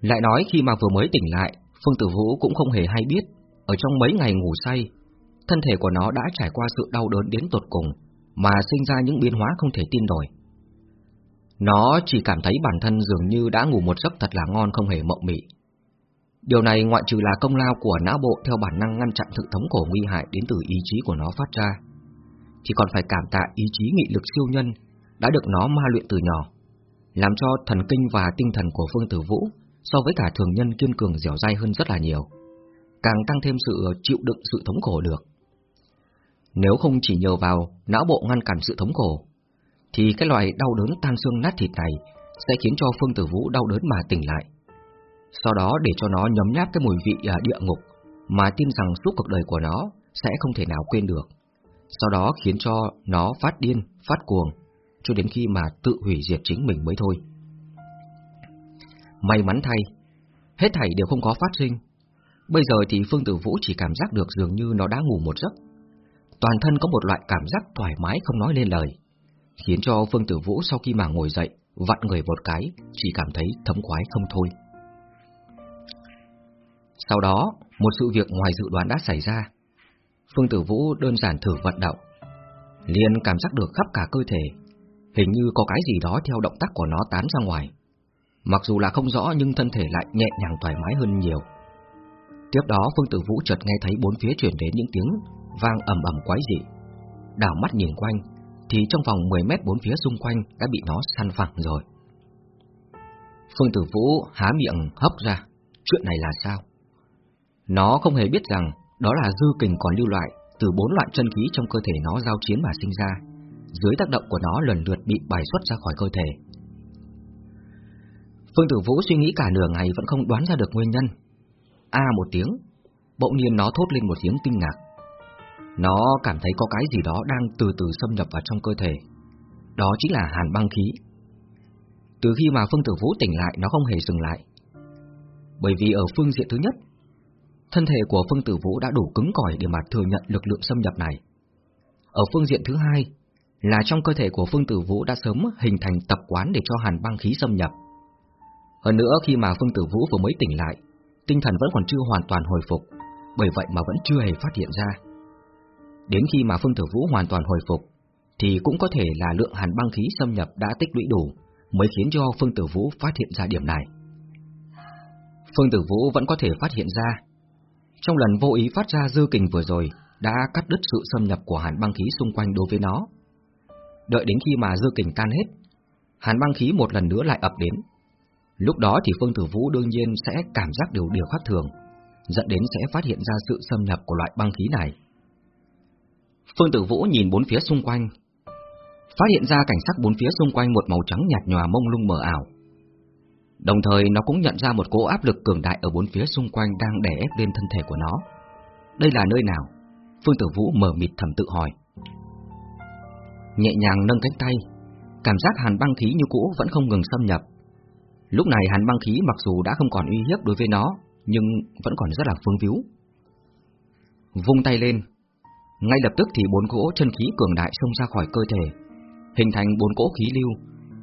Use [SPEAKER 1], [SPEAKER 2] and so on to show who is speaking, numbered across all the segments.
[SPEAKER 1] Lại nói khi mà vừa mới tỉnh lại, Phương Tử Vũ cũng không hề hay biết, ở trong mấy ngày ngủ say, thân thể của nó đã trải qua sự đau đớn đến tột cùng, mà sinh ra những biến hóa không thể tin nổi. Nó chỉ cảm thấy bản thân dường như đã ngủ một giấc thật là ngon không hề mộng mị. Điều này ngoại trừ là công lao của não bộ theo bản năng ngăn chặn sự thống khổ nguy hại đến từ ý chí của nó phát ra, thì còn phải cảm tạ ý chí nghị lực siêu nhân đã được nó ma luyện từ nhỏ, làm cho thần kinh và tinh thần của Phương Tử Vũ so với cả thường nhân kiên cường dẻo dai hơn rất là nhiều, càng tăng thêm sự chịu đựng sự thống khổ được. Nếu không chỉ nhờ vào não bộ ngăn cản sự thống khổ, thì cái loại đau đớn tan xương nát thịt này sẽ khiến cho Phương Tử Vũ đau đớn mà tỉnh lại. Sau đó để cho nó nhấm nháp cái mùi vị à, địa ngục mà tin rằng suốt cuộc đời của nó sẽ không thể nào quên được. Sau đó khiến cho nó phát điên, phát cuồng, cho đến khi mà tự hủy diệt chính mình mới thôi. May mắn thay, hết thảy đều không có phát sinh. Bây giờ thì Phương Tử Vũ chỉ cảm giác được dường như nó đã ngủ một giấc. Toàn thân có một loại cảm giác thoải mái không nói lên lời, khiến cho Phương Tử Vũ sau khi mà ngồi dậy, vặn người một cái, chỉ cảm thấy thấm khoái không thôi. Sau đó, một sự việc ngoài dự đoán đã xảy ra. Phương Tử Vũ đơn giản thử vận động, liền cảm giác được khắp cả cơ thể, hình như có cái gì đó theo động tác của nó tán ra ngoài. Mặc dù là không rõ nhưng thân thể lại nhẹ nhàng thoải mái hơn nhiều. Tiếp đó Phương Tử Vũ chợt nghe thấy bốn phía truyền đến những tiếng vang ầm ầm quái dị. Đảo mắt nhìn quanh, thì trong vòng 10 mét bốn phía xung quanh đã bị nó săn phẳng rồi. Phương Tử Vũ há miệng hấp ra, chuyện này là sao? Nó không hề biết rằng đó là dư kình còn lưu lại từ bốn loại chân khí trong cơ thể nó giao chiến mà sinh ra, dưới tác động của nó lần lượt bị bài xuất ra khỏi cơ thể. Phương Tử Vũ suy nghĩ cả nửa ngày vẫn không đoán ra được nguyên nhân. A một tiếng, bỗng nhiên nó thốt lên một tiếng kinh ngạc. Nó cảm thấy có cái gì đó đang từ từ xâm nhập vào trong cơ thể. Đó chính là hàn băng khí. Từ khi mà Phương Tử Vũ tỉnh lại nó không hề dừng lại. Bởi vì ở phương diện thứ nhất, thân thể của Phương Tử Vũ đã đủ cứng cỏi để mà thừa nhận lực lượng xâm nhập này. Ở phương diện thứ hai, là trong cơ thể của Phương Tử Vũ đã sớm hình thành tập quán để cho hàn băng khí xâm nhập. Hơn nữa khi mà Phương Tử Vũ vừa mới tỉnh lại, tinh thần vẫn còn chưa hoàn toàn hồi phục, bởi vậy mà vẫn chưa hề phát hiện ra. Đến khi mà Phương Tử Vũ hoàn toàn hồi phục, thì cũng có thể là lượng hàn băng khí xâm nhập đã tích lũy đủ, mới khiến cho Phương Tử Vũ phát hiện ra điểm này. Phương Tử Vũ vẫn có thể phát hiện ra. Trong lần vô ý phát ra dư kình vừa rồi, đã cắt đứt sự xâm nhập của hàn băng khí xung quanh đối với nó. Đợi đến khi mà dư kình tan hết, hàn băng khí một lần nữa lại ập đến, Lúc đó thì Phương Tử Vũ đương nhiên sẽ cảm giác điều điều khác thường, dẫn đến sẽ phát hiện ra sự xâm nhập của loại băng khí này. Phương Tử Vũ nhìn bốn phía xung quanh, phát hiện ra cảnh sắc bốn phía xung quanh một màu trắng nhạt nhòa mông lung mờ ảo. Đồng thời nó cũng nhận ra một cỗ áp lực cường đại ở bốn phía xung quanh đang đè ép lên thân thể của nó. Đây là nơi nào? Phương Tử Vũ mở mịt thầm tự hỏi. Nhẹ nhàng nâng cánh tay, cảm giác hàn băng khí như cũ vẫn không ngừng xâm nhập, Lúc này hàn băng khí mặc dù đã không còn uy hiếp đối với nó, nhưng vẫn còn rất là phương víu. Vung tay lên, ngay lập tức thì bốn cỗ chân khí cường đại xông ra khỏi cơ thể, hình thành bốn cỗ khí lưu,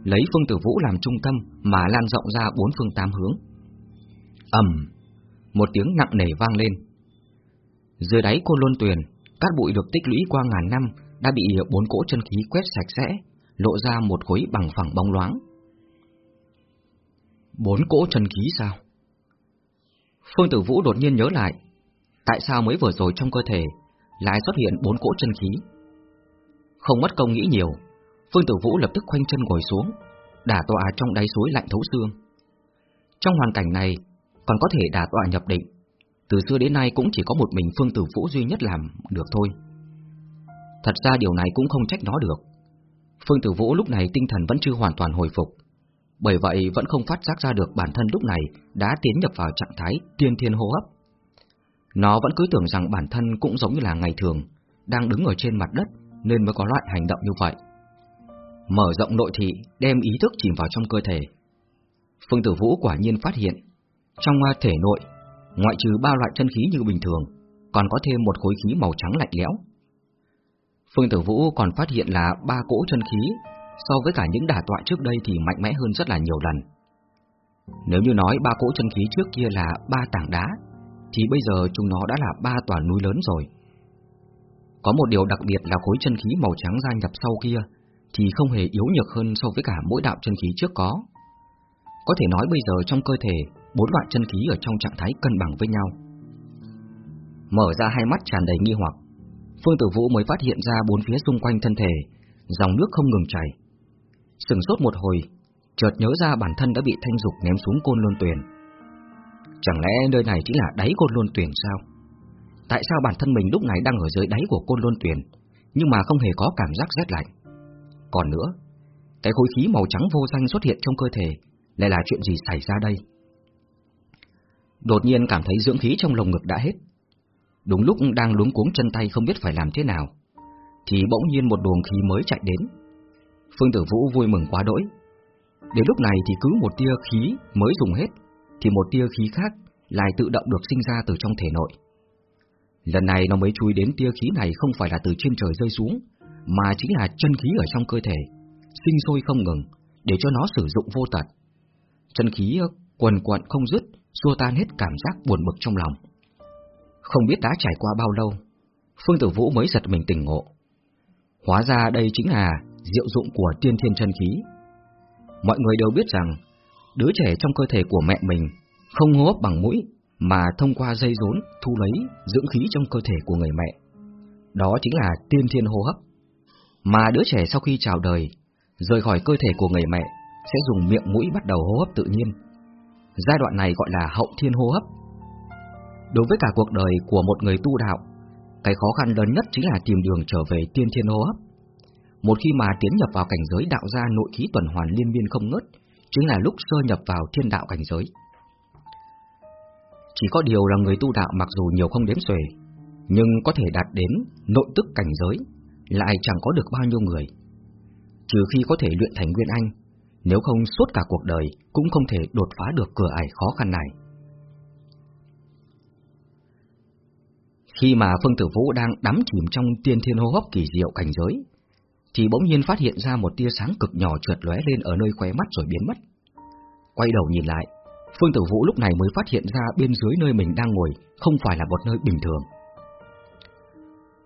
[SPEAKER 1] lấy phương tử vũ làm trung tâm mà lan rộng ra bốn phương tám hướng. ầm, một tiếng nặng nề vang lên. Dưới đáy côn lôn tuyền, các bụi được tích lũy qua ngàn năm đã bị bốn cỗ chân khí quét sạch sẽ, lộ ra một khối bằng phẳng bóng loáng. Bốn cỗ chân khí sao? Phương Tử Vũ đột nhiên nhớ lại, tại sao mới vừa rồi trong cơ thể lại xuất hiện bốn cỗ chân khí? Không mất công nghĩ nhiều, Phương Tử Vũ lập tức khoanh chân ngồi xuống, đả tọa trong đáy suối lạnh thấu xương. Trong hoàn cảnh này, còn có thể đả tọa nhập định, từ xưa đến nay cũng chỉ có một mình Phương Tử Vũ duy nhất làm được thôi. Thật ra điều này cũng không trách nó được. Phương Tử Vũ lúc này tinh thần vẫn chưa hoàn toàn hồi phục, bởi vậy vẫn không phát giác ra được bản thân lúc này đã tiến nhập vào trạng thái tiên thiên hô hấp. Nó vẫn cứ tưởng rằng bản thân cũng giống như là ngày thường, đang đứng ở trên mặt đất nên mới có loại hành động như vậy. Mở rộng nội thị, đem ý thức chìm vào trong cơ thể. Phương Tử Vũ quả nhiên phát hiện, trong à, thể nội, ngoại trừ ba loại chân khí như bình thường, còn có thêm một khối khí màu trắng lạnh lẽo. Phương Tử Vũ còn phát hiện là ba cỗ chân khí so với cả những đả tọa trước đây thì mạnh mẽ hơn rất là nhiều lần. Nếu như nói ba cỗ chân khí trước kia là ba tảng đá, thì bây giờ chúng nó đã là ba tòa núi lớn rồi. Có một điều đặc biệt là khối chân khí màu trắng gia nhập sau kia thì không hề yếu nhược hơn so với cả mỗi đạo chân khí trước có. Có thể nói bây giờ trong cơ thể, bốn loại chân khí ở trong trạng thái cân bằng với nhau. Mở ra hai mắt tràn đầy nghi hoặc, Phương Tử Vũ mới phát hiện ra bốn phía xung quanh thân thể, dòng nước không ngừng chảy. Sừng sốt một hồi, chợt nhớ ra bản thân đã bị Thanh Dục ném xuống côn luân tuyển. Chẳng lẽ nơi này chỉ là đáy côn luân tuyển sao? Tại sao bản thân mình lúc này đang ở dưới đáy của côn luân tuyển, nhưng mà không hề có cảm giác rét lạnh? Còn nữa, cái khối khí màu trắng vô danh xuất hiện trong cơ thể, lại là chuyện gì xảy ra đây? Đột nhiên cảm thấy dưỡng khí trong lồng ngực đã hết. Đúng lúc đang luống cuống chân tay không biết phải làm thế nào, thì bỗng nhiên một luồng khí mới chạy đến. Phương Tử Vũ vui mừng quá đỗi. Đến lúc này thì cứ một tia khí mới dùng hết, thì một tia khí khác lại tự động được sinh ra từ trong thể nội. Lần này nó mới chui đến tia khí này không phải là từ trên trời rơi xuống, mà chính là chân khí ở trong cơ thể, sinh sôi không ngừng, để cho nó sử dụng vô tận. Chân khí ờ, quần quận không dứt, xua tan hết cảm giác buồn bực trong lòng. Không biết đã trải qua bao lâu, Phương Tử Vũ mới giật mình tỉnh ngộ. Hóa ra đây chính là diệu dụng của tiên thiên chân khí. Mọi người đều biết rằng, đứa trẻ trong cơ thể của mẹ mình không hô hấp bằng mũi, mà thông qua dây rốn thu lấy dưỡng khí trong cơ thể của người mẹ. Đó chính là tiên thiên hô hấp. Mà đứa trẻ sau khi chào đời, rời khỏi cơ thể của người mẹ, sẽ dùng miệng mũi bắt đầu hô hấp tự nhiên. Giai đoạn này gọi là hậu thiên hô hấp. Đối với cả cuộc đời của một người tu đạo, cái khó khăn lớn nhất chính là tìm đường trở về tiên thiên hô hấp. Một khi mà tiến nhập vào cảnh giới đạo ra nội khí tuần hoàn liên miên không ngớt, chính là lúc sơ nhập vào thiên đạo cảnh giới. Chỉ có điều là người tu đạo mặc dù nhiều không đếm xuể, nhưng có thể đạt đến nội tức cảnh giới, lại chẳng có được bao nhiêu người. Trừ khi có thể luyện thành Nguyên Anh, nếu không suốt cả cuộc đời cũng không thể đột phá được cửa ải khó khăn này. Khi mà Phương Tử Vũ đang đắm chìm trong tiên thiên hô hấp kỳ diệu cảnh giới, thì bỗng nhiên phát hiện ra một tia sáng cực nhỏ trượt lóe lên ở nơi khóe mắt rồi biến mất. Quay đầu nhìn lại, Phương Tử Vũ lúc này mới phát hiện ra bên dưới nơi mình đang ngồi không phải là một nơi bình thường.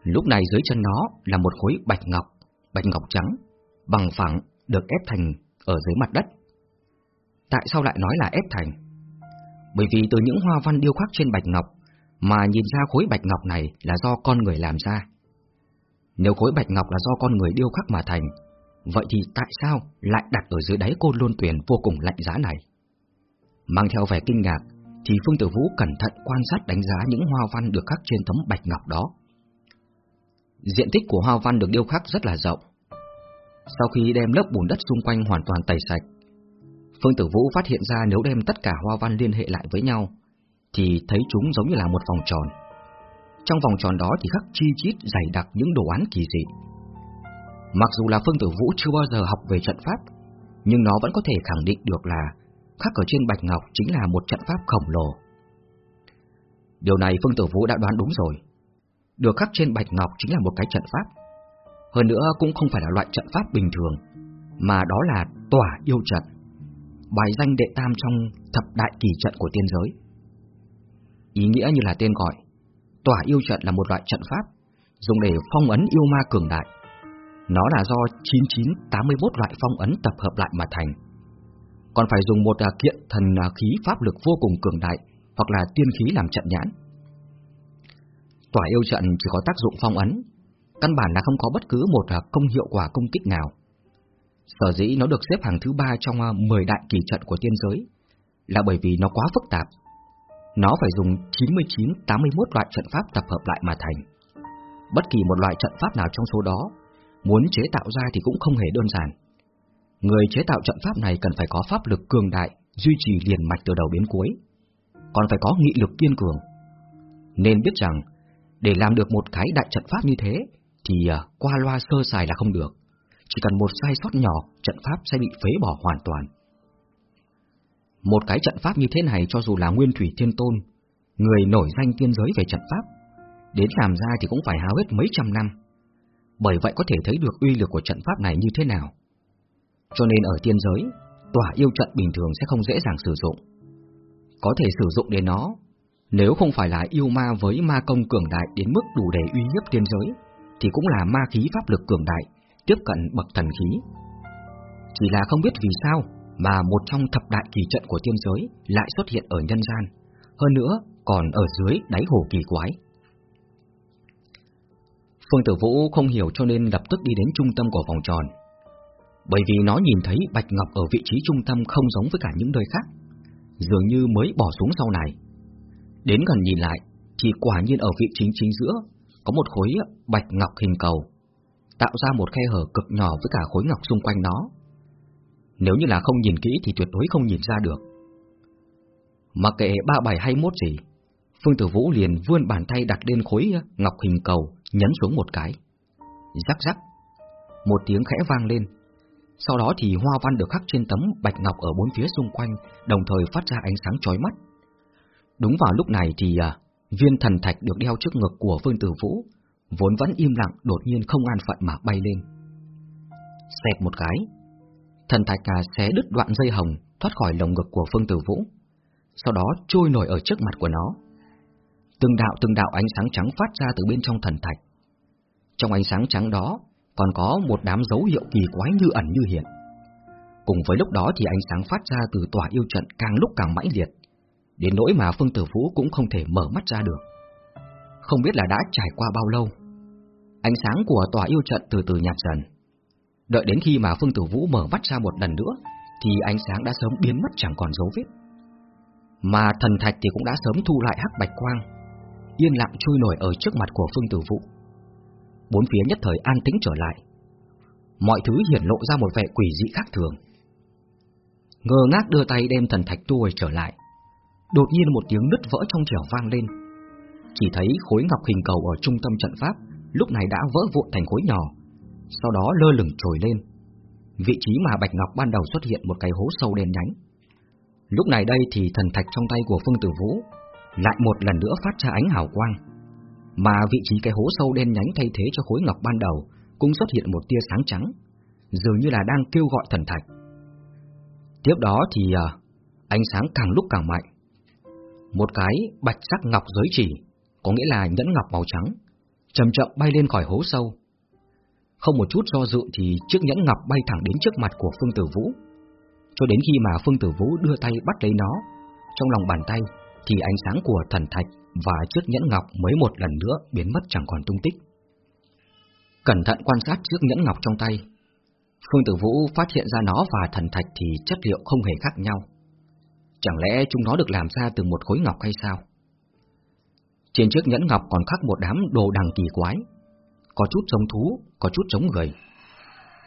[SPEAKER 1] Lúc này dưới chân nó là một khối bạch ngọc, bạch ngọc trắng, bằng phẳng, được ép thành ở dưới mặt đất. Tại sao lại nói là ép thành? Bởi vì từ những hoa văn điêu khắc trên bạch ngọc mà nhìn ra khối bạch ngọc này là do con người làm ra. Nếu khối bạch ngọc là do con người điêu khắc mà thành, vậy thì tại sao lại đặt ở dưới đáy côn lôn tuyển vô cùng lạnh giá này? Mang theo vẻ kinh ngạc, thì Phương Tử Vũ cẩn thận quan sát đánh giá những hoa văn được khắc trên tấm bạch ngọc đó. Diện tích của hoa văn được điêu khắc rất là rộng. Sau khi đem lớp bùn đất xung quanh hoàn toàn tẩy sạch, Phương Tử Vũ phát hiện ra nếu đem tất cả hoa văn liên hệ lại với nhau, thì thấy chúng giống như là một vòng tròn. Trong vòng tròn đó thì khắc chi chít dày đặc những đồ án kỳ dị. Mặc dù là Phương Tử Vũ chưa bao giờ học về trận pháp, nhưng nó vẫn có thể khẳng định được là khắc ở trên bạch ngọc chính là một trận pháp khổng lồ. Điều này Phương Tử Vũ đã đoán đúng rồi. Được khắc trên bạch ngọc chính là một cái trận pháp. Hơn nữa cũng không phải là loại trận pháp bình thường, mà đó là tỏa yêu trận, bài danh đệ tam trong thập đại kỳ trận của tiên giới. Ý nghĩa như là tên gọi, tỏa yêu trận là một loại trận pháp dùng để phong ấn yêu ma cường đại. Nó là do 9981 loại phong ấn tập hợp lại mà thành còn phải dùng một à, kiện thần à, khí pháp lực vô cùng cường đại hoặc là tiên khí làm trận nhãn. Tỏa yêu trận chỉ có tác dụng phong ấn, căn bản là không có bất cứ một à, công hiệu quả công kích nào. Sở dĩ nó được xếp hàng thứ ba trong 10 đại kỳ trận của tiên giới là bởi vì nó quá phức tạp. Nó phải dùng 99-81 loại trận pháp tập hợp lại mà thành. Bất kỳ một loại trận pháp nào trong số đó, muốn chế tạo ra thì cũng không hề đơn giản. Người chế tạo trận pháp này cần phải có pháp lực cường đại, duy trì liền mạch từ đầu đến cuối, còn phải có nghị lực kiên cường. Nên biết rằng, để làm được một cái đại trận pháp như thế, thì à, qua loa sơ sài là không được. Chỉ cần một sai sót nhỏ, trận pháp sẽ bị phế bỏ hoàn toàn. Một cái trận pháp như thế này cho dù là nguyên thủy thiên tôn, người nổi danh tiên giới về trận pháp, đến làm ra thì cũng phải hao hết mấy trăm năm. Bởi vậy có thể thấy được uy lực của trận pháp này như thế nào. Cho nên ở tiên giới, tỏa yêu trận bình thường sẽ không dễ dàng sử dụng. Có thể sử dụng đến nó, nếu không phải là yêu ma với ma công cường đại đến mức đủ để uy hiếp tiên giới, thì cũng là ma khí pháp lực cường đại, tiếp cận bậc thần khí. Chỉ là không biết vì sao mà một trong thập đại kỳ trận của tiên giới lại xuất hiện ở nhân gian, hơn nữa còn ở dưới đáy hồ kỳ quái. Phương Tử Vũ không hiểu cho nên lập tức đi đến trung tâm của vòng tròn. Bởi vì nó nhìn thấy Bạch Ngọc ở vị trí trung tâm không giống với cả những nơi khác, dường như mới bỏ xuống sau này. Đến gần nhìn lại, thì quả nhiên ở vị chính chính giữa có một khối bạch ngọc hình cầu, tạo ra một khe hở cực nhỏ với cả khối ngọc xung quanh nó. Nếu như là không nhìn kỹ thì tuyệt đối không nhìn ra được. Mặc kệ ba bảy hay mốt gì, Phương Tử Vũ liền vươn bàn tay đặt lên khối ờ, ngọc hình cầu, nhấn xuống một cái. Rắc rắc, một tiếng khẽ vang lên. Sau đó thì hoa văn được khắc trên tấm bạch ngọc ở bốn phía xung quanh, đồng thời phát ra ánh sáng chói mắt. Đúng vào lúc này thì à, viên thần thạch được đeo trước ngực của Phương Tử Vũ, vốn vẫn im lặng đột nhiên không an phận mà bay lên. Xẹt một cái, thần thạch cà xé đứt đoạn dây hồng thoát khỏi lồng ngực của Phương Tử Vũ, sau đó trôi nổi ở trước mặt của nó. Từng đạo từng đạo ánh sáng trắng phát ra từ bên trong thần thạch. Trong ánh sáng trắng đó còn có một đám dấu hiệu kỳ quái như ẩn như hiện. Cùng với lúc đó thì ánh sáng phát ra từ tòa yêu trận càng lúc càng mãnh liệt, đến nỗi mà Phương Tử Vũ cũng không thể mở mắt ra được. Không biết là đã trải qua bao lâu. Ánh sáng của tòa yêu trận từ từ nhạt dần. Đợi đến khi mà Phương Tử Vũ mở mắt ra một lần nữa, thì ánh sáng đã sớm biến mất chẳng còn dấu vết. Mà thần thạch thì cũng đã sớm thu lại hắc bạch quang, yên lặng trôi nổi ở trước mặt của Phương Tử Vũ. Bốn phía nhất thời an tĩnh trở lại. Mọi thứ hiển lộ ra một vẻ quỷ dị khác thường. Ngơ ngác đưa tay đem thần thạch tu trở lại, Đột nhiên một tiếng nứt vỡ trong trẻo vang lên Chỉ thấy khối ngọc hình cầu ở trung tâm trận pháp Lúc này đã vỡ vụn thành khối nhỏ sau đó lơ lửng trồi lên. Vị trí mà Bạch Ngọc ban đầu xuất hiện một cái hố sâu đen nhánh. Lúc này đây thì thần thạch trong tay của Phương Tử Vũ Lại một lần nữa phát ra ánh hào quang. Mà vị trí cái hố sâu đen nhánh thay thế cho khối ngọc ban đầu Cũng xuất hiện một tia sáng trắng Dường như là đang kêu gọi thần thạch. Tiếp đó thì à, ánh sáng càng lúc càng mạnh. Một cái bạch sắc ngọc giới chỉ, có nghĩa là nhẫn ngọc màu trắng, chậm chậm bay lên khỏi hố sâu. Không một chút do dự thì chiếc nhẫn ngọc bay thẳng đến trước mặt của Phương Tử Vũ. Cho đến khi mà Phương Tử Vũ đưa tay bắt lấy nó, trong lòng bàn tay thì ánh sáng của thần thạch và chiếc nhẫn ngọc mới một lần nữa biến mất chẳng còn tung tích. Cẩn thận quan sát chiếc nhẫn ngọc trong tay, Phương Tử Vũ phát hiện ra nó và thần thạch thì chất liệu không hề khác nhau. Chẳng lẽ chúng nó được làm ra từ một khối ngọc hay sao? Trên chiếc nhẫn ngọc còn khắc một đám đồ đằng kỳ quái, có chút giống thú, có chút chống người.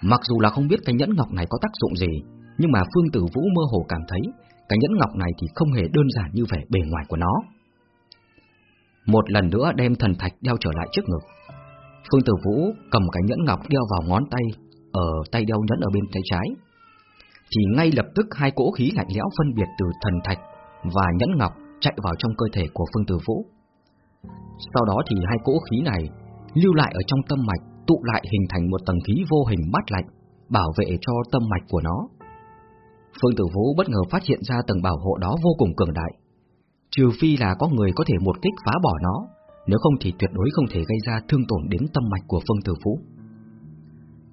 [SPEAKER 1] Mặc dù là không biết cái nhẫn ngọc này có tác dụng gì, nhưng mà Phương Tử Vũ mơ hồ cảm thấy cái nhẫn ngọc này thì không hề đơn giản như vẻ bề ngoài của nó. Một lần nữa đem thần thạch đeo trở lại trước ngực. Phương Tử Vũ cầm cái nhẫn ngọc đeo vào ngón tay, ở tay đeo nhẫn ở bên tay trái, thì ngay lập tức hai cỗ khí lạnh lẽo phân biệt từ thần thạch và nhẫn ngọc chạy vào trong cơ thể của Phương Tử Vũ. Sau đó thì hai cỗ khí này lưu lại ở trong tâm mạch, tụ lại hình thành một tầng khí vô hình mát lạnh, bảo vệ cho tâm mạch của nó. Phương Tử Vũ bất ngờ phát hiện ra tầng bảo hộ đó vô cùng cường đại. Trừ phi là có người có thể một kích phá bỏ nó, nếu không thì tuyệt đối không thể gây ra thương tổn đến tâm mạch của Phương Tử Vũ.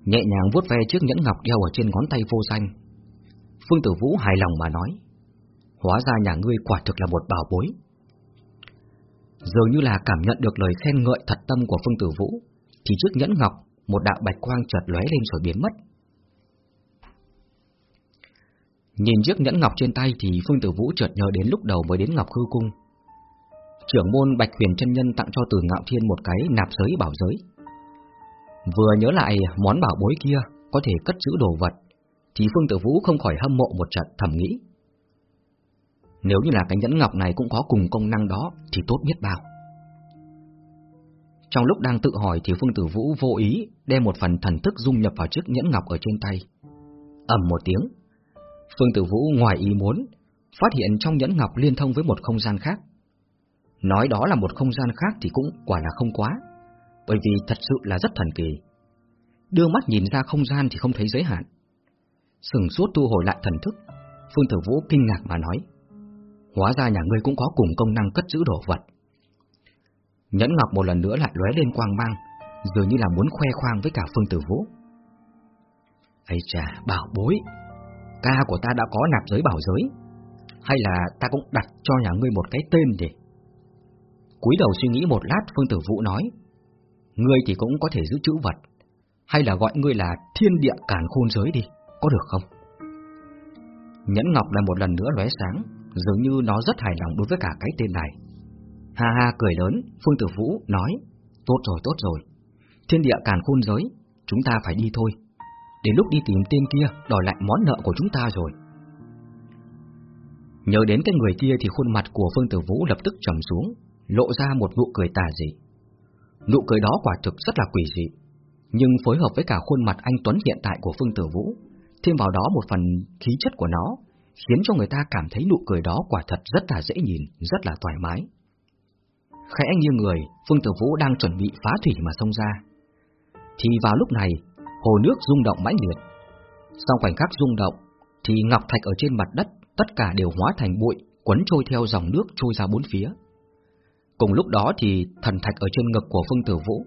[SPEAKER 1] Nhẹ nhàng vuốt ve chiếc nhẫn ngọc đeo ở trên ngón tay vô danh, Phương Tử Vũ hài lòng mà nói Hóa ra nhà ngươi quả thực là một bảo bối Dường như là cảm nhận được lời khen ngợi thật tâm của Phương Tử Vũ thì trước nhẫn ngọc Một đạo bạch quang chợt lóe lên rồi biến mất Nhìn chiếc nhẫn ngọc trên tay thì Phương Tử Vũ chợt nhớ đến lúc đầu mới đến Ngọc hư Cung. Trưởng môn Bạch Huyền chân nhân tặng cho Từ Ngạo Thiên một cái nạp giới bảo giới. Vừa nhớ lại món bảo bối kia có thể cất giữ đồ vật, thì Phương Tử Vũ không khỏi hâm mộ một trận thầm nghĩ. Nếu như là cái nhẫn ngọc này cũng có cùng công năng đó thì tốt biết bao. Trong lúc đang tự hỏi thì Phương Tử Vũ vô ý đem một phần thần thức dung nhập vào chiếc nhẫn ngọc ở trên tay. ầm một tiếng, Phương Tử Vũ ngoài ý muốn, phát hiện trong nhẫn ngọc liên thông với một không gian khác. Nói đó là một không gian khác thì cũng quả là không quá, bởi vì thật sự là rất thần kỳ. Đưa mắt nhìn ra không gian thì không thấy giới hạn, Sừng suốt thu hồi lại thần thức, Phương Tử Vũ kinh ngạc mà nói. Hóa ra nhà ngươi cũng có cùng công năng cất giữ đồ vật. Nhẫn ngọc một lần nữa lại lóe lên quang mang, dường như là muốn khoe khoang với cả Phương Tử Vũ. Ây chà, bảo bối, ca của ta đã có nạp giới bảo giới, hay là ta cũng đặt cho nhà ngươi một cái tên để... cúi đầu suy nghĩ một lát Phương Tử Vũ nói, ngươi thì cũng có thể giữ chữ vật, hay là gọi ngươi là thiên địa Càn khôn giới đi, có được không? Nhẫn ngọc lại một lần nữa lóe sáng, dường như nó rất hài lòng đối với cả cái tên này. Ha ha cười lớn, Phương Tử Vũ nói, tốt rồi tốt rồi, thiên địa càn khôn giới, chúng ta phải đi thôi. Đến lúc đi tìm tên kia đòi lại món nợ của chúng ta rồi. Nhớ đến cái người kia thì khuôn mặt của Phương Tử Vũ lập tức trầm xuống, lộ ra một nụ cười tà dị. Nụ cười đó quả thực rất là quỷ dị, nhưng phối hợp với cả khuôn mặt anh Tuấn hiện tại của Phương Tử Vũ, thêm vào đó một phần khí chất của nó, khiến cho người ta cảm thấy nụ cười đó quả thật rất là dễ nhìn, rất là thoải mái. Khẽ như người, Phương Tử Vũ đang chuẩn bị phá thủy mà xông ra. Thì vào lúc này, hồ nước rung động mãnh liệt. Sau khoảnh khắc rung động, thì ngọc thạch ở trên mặt đất tất cả đều hóa thành bụi, quấn trôi theo dòng nước trôi ra bốn phía. Cùng lúc đó thì thần thạch ở trên ngực của Phương Tử Vũ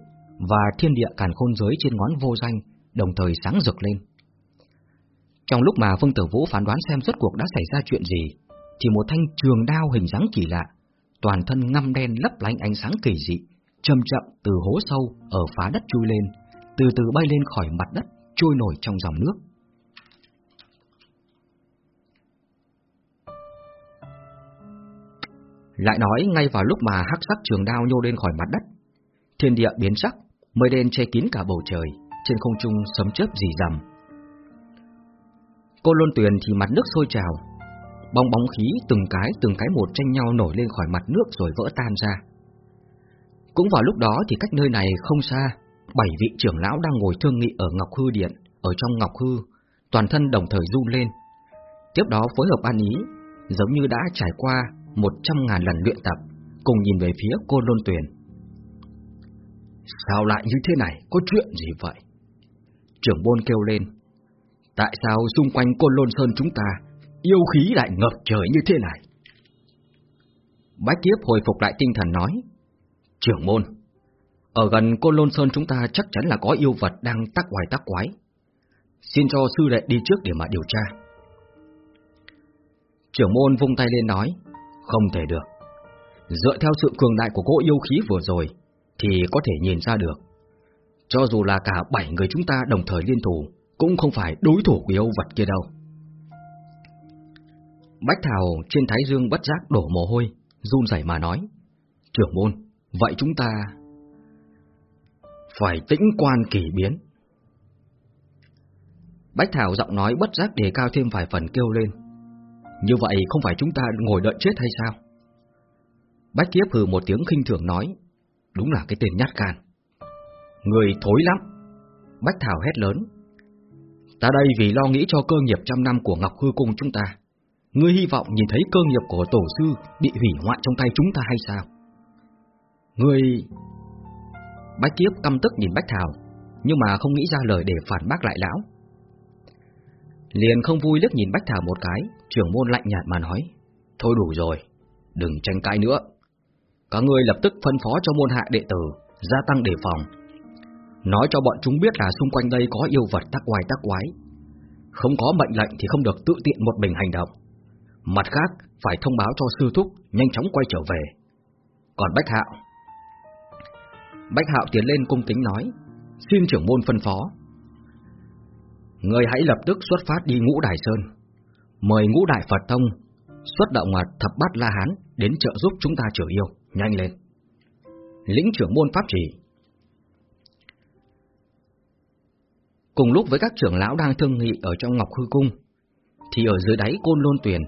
[SPEAKER 1] và thiên địa càn khôn giới trên ngón vô danh đồng thời sáng rực lên. Trong lúc mà Phương Tử Vũ phán đoán xem rốt cuộc đã xảy ra chuyện gì, thì một thanh trường đao hình dáng kỳ lạ, toàn thân ngăm đen lấp lánh ánh sáng kỳ dị, chậm chậm từ hố sâu ở phá đất chui lên, từ từ bay lên khỏi mặt đất, trôi nổi trong dòng nước. Lại nói ngay vào lúc mà hắc sắc trường đao nhô lên khỏi mặt đất, thiên địa biến sắc, mây đen che kín cả bầu trời, trên không trung sấm chớp rì rầm. Cô Lôn Tuyền thì mặt nước sôi trào, bong bóng khí từng cái từng cái một tranh nhau nổi lên khỏi mặt nước rồi vỡ tan ra. Cũng vào lúc đó thì cách nơi này không xa, bảy vị trưởng lão đang ngồi thương nghị ở Ngọc Hư Điện, ở trong Ngọc Hư, toàn thân đồng thời run lên. Tiếp đó phối hợp an ý, giống như đã trải qua một trăm ngàn lần luyện tập, cùng nhìn về phía cô Lôn Tuyền. Sao lại như thế này, có chuyện gì vậy? Trưởng bôn kêu lên. Tại sao xung quanh côn lôn sơn chúng ta yêu khí lại ngập trời như thế này? Bách kiếp hồi phục lại tinh thần nói. Trưởng môn, ở gần côn lôn sơn chúng ta chắc chắn là có yêu vật đang tắc hoài tắc quái. Xin cho sư đệ đi trước để mà điều tra. Trưởng môn vung tay lên nói, không thể được. Dựa theo sự cường đại của cỗ yêu khí vừa rồi, thì có thể nhìn ra được. Cho dù là cả bảy người chúng ta đồng thời liên thủ, cũng không phải đối thủ của yêu vật kia đâu. Bách Thảo trên thái dương bất giác đổ mồ hôi, run rẩy mà nói. Trưởng môn, vậy chúng ta... Phải tĩnh quan kỳ biến. Bách Thảo giọng nói bất giác đề cao thêm vài phần kêu lên. Như vậy không phải chúng ta ngồi đợi chết hay sao? Bách Kiếp hừ một tiếng khinh thường nói, đúng là cái tên nhát gan. Người thối lắm. Bách Thảo hét lớn. Ta đây vì lo nghĩ cho cơ nghiệp trăm năm của Ngọc Hư Cung chúng ta. Ngươi hy vọng nhìn thấy cơ nghiệp của tổ sư bị hủy hoại trong tay chúng ta hay sao? Ngươi... Bách Kiếp căm tức nhìn Bách Thảo, nhưng mà không nghĩ ra lời để phản bác lại lão. Liền không vui liếc nhìn Bách Thảo một cái, trưởng môn lạnh nhạt mà nói. Thôi đủ rồi, đừng tranh cãi nữa. Các ngươi lập tức phân phó cho môn hạ đệ tử, gia tăng đề phòng. Nói cho bọn chúng biết là xung quanh đây có yêu vật tác quái tác quái. Không có mệnh lệnh thì không được tự tiện một mình hành động. Mặt khác, phải thông báo cho sư thúc nhanh chóng quay trở về. Còn Bách Hạo... Bách Hạo tiến lên cung kính nói, xin trưởng môn phân phó. Người hãy lập tức xuất phát đi ngũ Đài Sơn, mời ngũ Đại Phật Tông xuất động thập bát La Hán đến trợ giúp chúng ta trừ yêu, nhanh lên. Lĩnh trưởng môn pháp chỉ. Cùng lúc với các trưởng lão đang thương nghị ở trong Ngọc Hư Cung, thì ở dưới đáy côn lôn tuyển,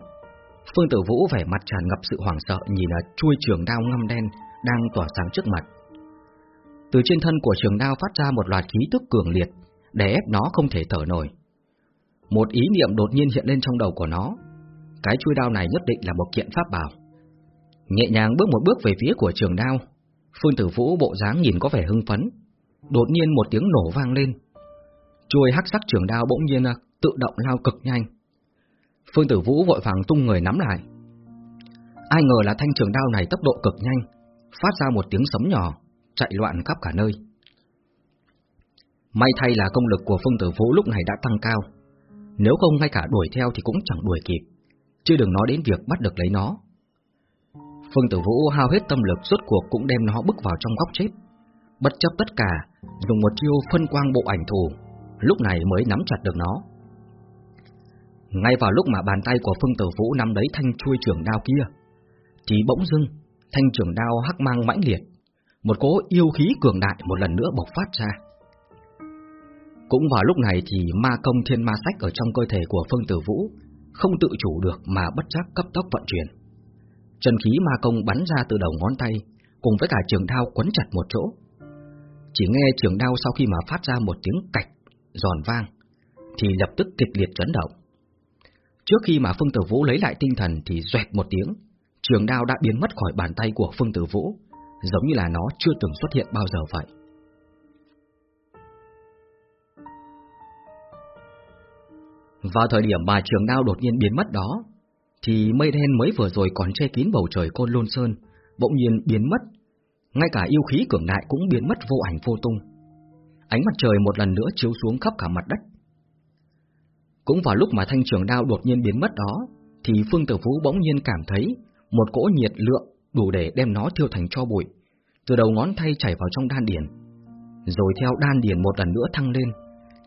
[SPEAKER 1] Phương Tử Vũ vẻ mặt tràn ngập sự hoảng sợ nhìn là chuôi trường đao ngăm đen đang tỏa sáng trước mặt. Từ trên thân của trường đao phát ra một loạt khí tức cường liệt, để ép nó không thể thở nổi. Một ý niệm đột nhiên hiện lên trong đầu của nó, cái chuôi đao này nhất định là một kiện pháp bảo. Nhẹ nhàng bước một bước về phía của trường đao, Phương Tử Vũ bộ dáng nhìn có vẻ hưng phấn. Đột nhiên một tiếng nổ vang lên. Chuôi hắc sắc trường đao bỗng nhiên à, tự động lao cực nhanh. Phương Tử Vũ vội vàng tung người nắm lại. Ai ngờ là thanh trường đao này tốc độ cực nhanh, phát ra một tiếng sấm nhỏ, chạy loạn khắp cả nơi. May thay là công lực của Phương Tử Vũ lúc này đã tăng cao, nếu không ngay cả đuổi theo thì cũng chẳng đuổi kịp, chứ đừng nói đến việc bắt được lấy nó. Phương Tử Vũ hao hết tâm lực rốt cuộc cũng đem nó bước vào trong góc chết, bất chấp tất cả, dùng một chiêu phân quang bộ ảnh thủ, lúc này mới nắm chặt được nó. Ngay vào lúc mà bàn tay của Phương Tử Vũ nắm lấy thanh chuôi trường đao kia, thì bỗng dưng, thanh trường đao hắc mang mãnh liệt, một cỗ yêu khí cường đại một lần nữa bộc phát ra. Cũng vào lúc này thì ma công thiên ma sách ở trong cơ thể của Phương Tử Vũ không tự chủ được mà bất giác cấp tốc vận chuyển. Chân khí ma công bắn ra từ đầu ngón tay, cùng với cả trường đao quấn chặt một chỗ. Chỉ nghe trường đao sau khi mà phát ra một tiếng cạch, giòn vang, thì lập tức kịch liệt chấn động. Trước khi mà Phương Tử Vũ lấy lại tinh thần thì doẹt một tiếng, trường đao đã biến mất khỏi bàn tay của Phương Tử Vũ, giống như là nó chưa từng xuất hiện bao giờ vậy. Vào thời điểm mà trường đao đột nhiên biến mất đó, thì mây đen mới vừa rồi còn che kín bầu trời Côn Lôn Sơn, bỗng nhiên biến mất. Ngay cả yêu khí cường đại cũng biến mất vô ảnh vô tung. Ánh mặt trời một lần nữa chiếu xuống khắp cả mặt đất. Cũng vào lúc mà thanh trường đao đột nhiên biến mất đó, thì Phương Tử Phú bỗng nhiên cảm thấy một cỗ nhiệt lượng đủ để đem nó thiêu thành cho bụi, từ đầu ngón tay chảy vào trong đan điền, rồi theo đan điền một lần nữa thăng lên,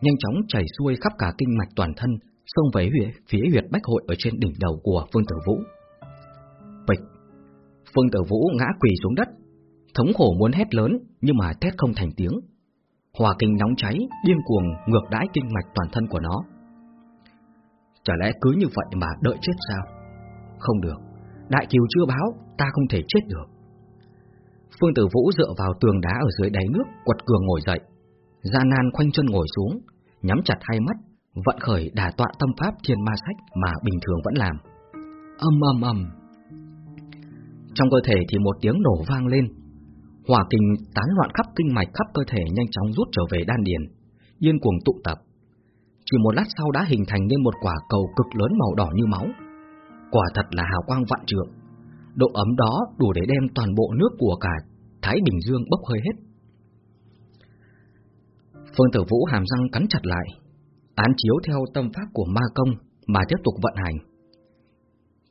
[SPEAKER 1] nhanh chóng chảy xuôi khắp cả kinh mạch toàn thân, xông về huyệt, phía huyệt bách hội ở trên đỉnh đầu của Phương Tử Vũ. Bịch! Phương Tử Vũ ngã quỳ xuống đất, thống khổ muốn hét lớn nhưng mà thét không thành tiếng. Hòa kinh nóng cháy, điên cuồng ngược đãi kinh mạch toàn thân của nó. Chả lẽ cứ như vậy mà đợi chết sao? Không được, đại kiều chưa báo, ta không thể chết được. Phương Tử Vũ dựa vào tường đá ở dưới đáy nước, quật cường ngồi dậy. Gia nan khoanh chân ngồi xuống, nhắm chặt hai mắt, vận khởi đả tọa tâm pháp thiên ma sách mà bình thường vẫn làm. Âm âm âm. Trong cơ thể thì một tiếng nổ vang lên. Hỏa kinh tán loạn khắp kinh mạch khắp cơ thể nhanh chóng rút trở về đan điền, yên cuồng tụ tập. Chỉ một lát sau đã hình thành nên một quả cầu cực lớn màu đỏ như máu. Quả thật là hào quang vạn trượng. Độ ấm đó đủ để đem toàn bộ nước của cả Thái Bình Dương bốc hơi hết. Phương Tử Vũ hàm răng cắn chặt lại, án chiếu theo tâm pháp của ma công mà tiếp tục vận hành.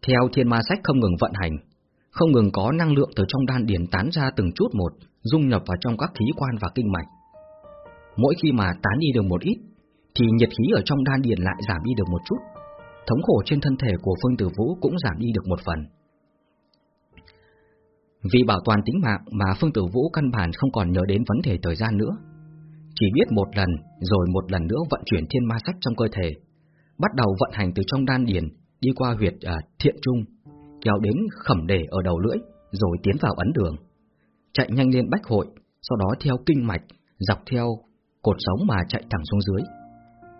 [SPEAKER 1] Theo thiên ma sách không ngừng vận hành, không ngừng có năng lượng từ trong đan điền tán ra từng chút một, dung nhập vào trong các khí quan và kinh mạch. Mỗi khi mà tán đi được một ít, thì nhiệt khí ở trong đan điền lại giảm đi được một chút, thống khổ trên thân thể của Phương Tử Vũ cũng giảm đi được một phần. Vì bảo toàn tính mạng mà Phương Tử Vũ căn bản không còn nhớ đến vấn đề thời gian nữa. Chỉ biết một lần rồi một lần nữa vận chuyển thiên ma sách trong cơ thể, bắt đầu vận hành từ trong đan điền, đi qua huyệt à, thiện trung, kéo đến khẩm đề ở đầu lưỡi, rồi tiến vào ấn đường. Chạy nhanh lên bách hội, sau đó theo kinh mạch, dọc theo cột sống mà chạy thẳng xuống dưới.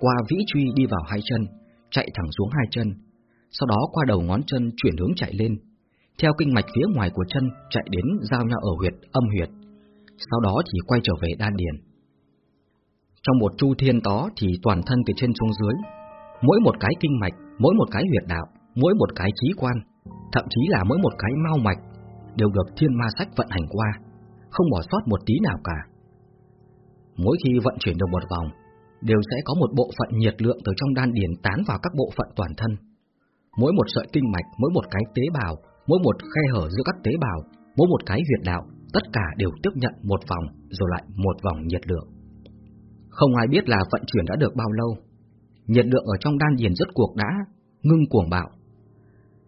[SPEAKER 1] Qua vĩ truy đi vào hai chân, chạy thẳng xuống hai chân, sau đó qua đầu ngón chân chuyển hướng chạy lên, theo kinh mạch phía ngoài của chân chạy đến giao nhau ở huyệt âm huyệt, sau đó thì quay trở về đan điền. Trong một chu thiên tó thì toàn thân từ trên xuống dưới, mỗi một cái kinh mạch, mỗi một cái huyệt đạo, mỗi một cái trí quan, thậm chí là mỗi một cái mau mạch đều được thiên ma sách vận hành qua, không bỏ sót một tí nào cả. Mỗi khi vận chuyển được một vòng, đều sẽ có một bộ phận nhiệt lượng từ trong đan điền tán vào các bộ phận toàn thân. Mỗi một sợi kinh mạch, mỗi một cái tế bào, mỗi một khe hở giữa các tế bào, mỗi một cái huyệt đạo, tất cả đều tiếp nhận một vòng rồi lại một vòng nhiệt lượng. Không ai biết là vận chuyển đã được bao lâu. Nhiệt lượng ở trong đan điền rất cuộc đã ngưng cuồng bạo.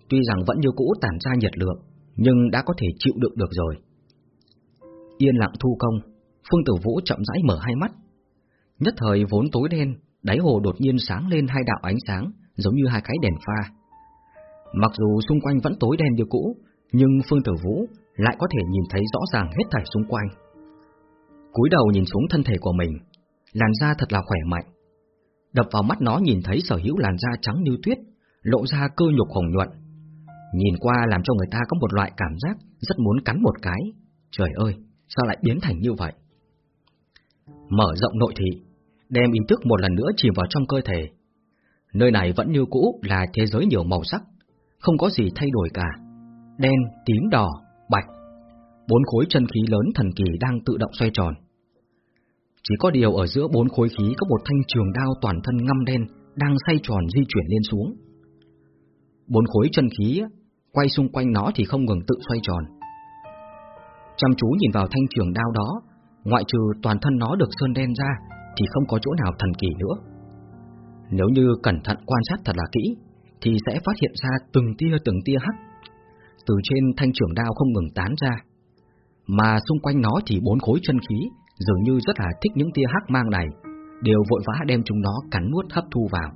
[SPEAKER 1] Tuy rằng vẫn như cũ tản ra nhiệt lượng, nhưng đã có thể chịu đựng được rồi. Yên lặng thu công, Phương Tử Vũ chậm rãi mở hai mắt. Nhất thời vốn tối đen, đáy hồ đột nhiên sáng lên hai đạo ánh sáng, giống như hai cái đèn pha. Mặc dù xung quanh vẫn tối đen như cũ, nhưng Phương Tử Vũ lại có thể nhìn thấy rõ ràng hết thảy xung quanh. cúi đầu nhìn xuống thân thể của mình, làn da thật là khỏe mạnh. Đập vào mắt nó nhìn thấy sở hữu làn da trắng như tuyết, lộ ra cơ nhục hồng nhuận. Nhìn qua làm cho người ta có một loại cảm giác rất muốn cắn một cái. Trời ơi, sao lại biến thành như vậy? Mở rộng nội thị, đem ý thức một lần nữa chìm vào trong cơ thể. Nơi này vẫn như cũ là thế giới nhiều màu sắc, không có gì thay đổi cả. Đen, tím, đỏ, bạch. Bốn khối chân khí lớn thần kỳ đang tự động xoay tròn. Chỉ có điều ở giữa bốn khối khí có một thanh trường đao toàn thân ngăm đen đang xoay tròn di chuyển lên xuống. Bốn khối chân khí quay xung quanh nó thì không ngừng tự xoay tròn. Chăm chú nhìn vào thanh trường đao đó, ngoại trừ toàn thân nó được sơn đen ra thì không có chỗ nào thần kỳ nữa. Nếu như cẩn thận quan sát thật là kỹ, thì sẽ phát hiện ra từng tia từng tia hắc từ trên thanh trưởng đao không ngừng tán ra. Mà xung quanh nó thì bốn khối chân khí dường như rất là thích những tia hắc mang này, đều vội vã đem chúng nó cắn nuốt hấp thu vào.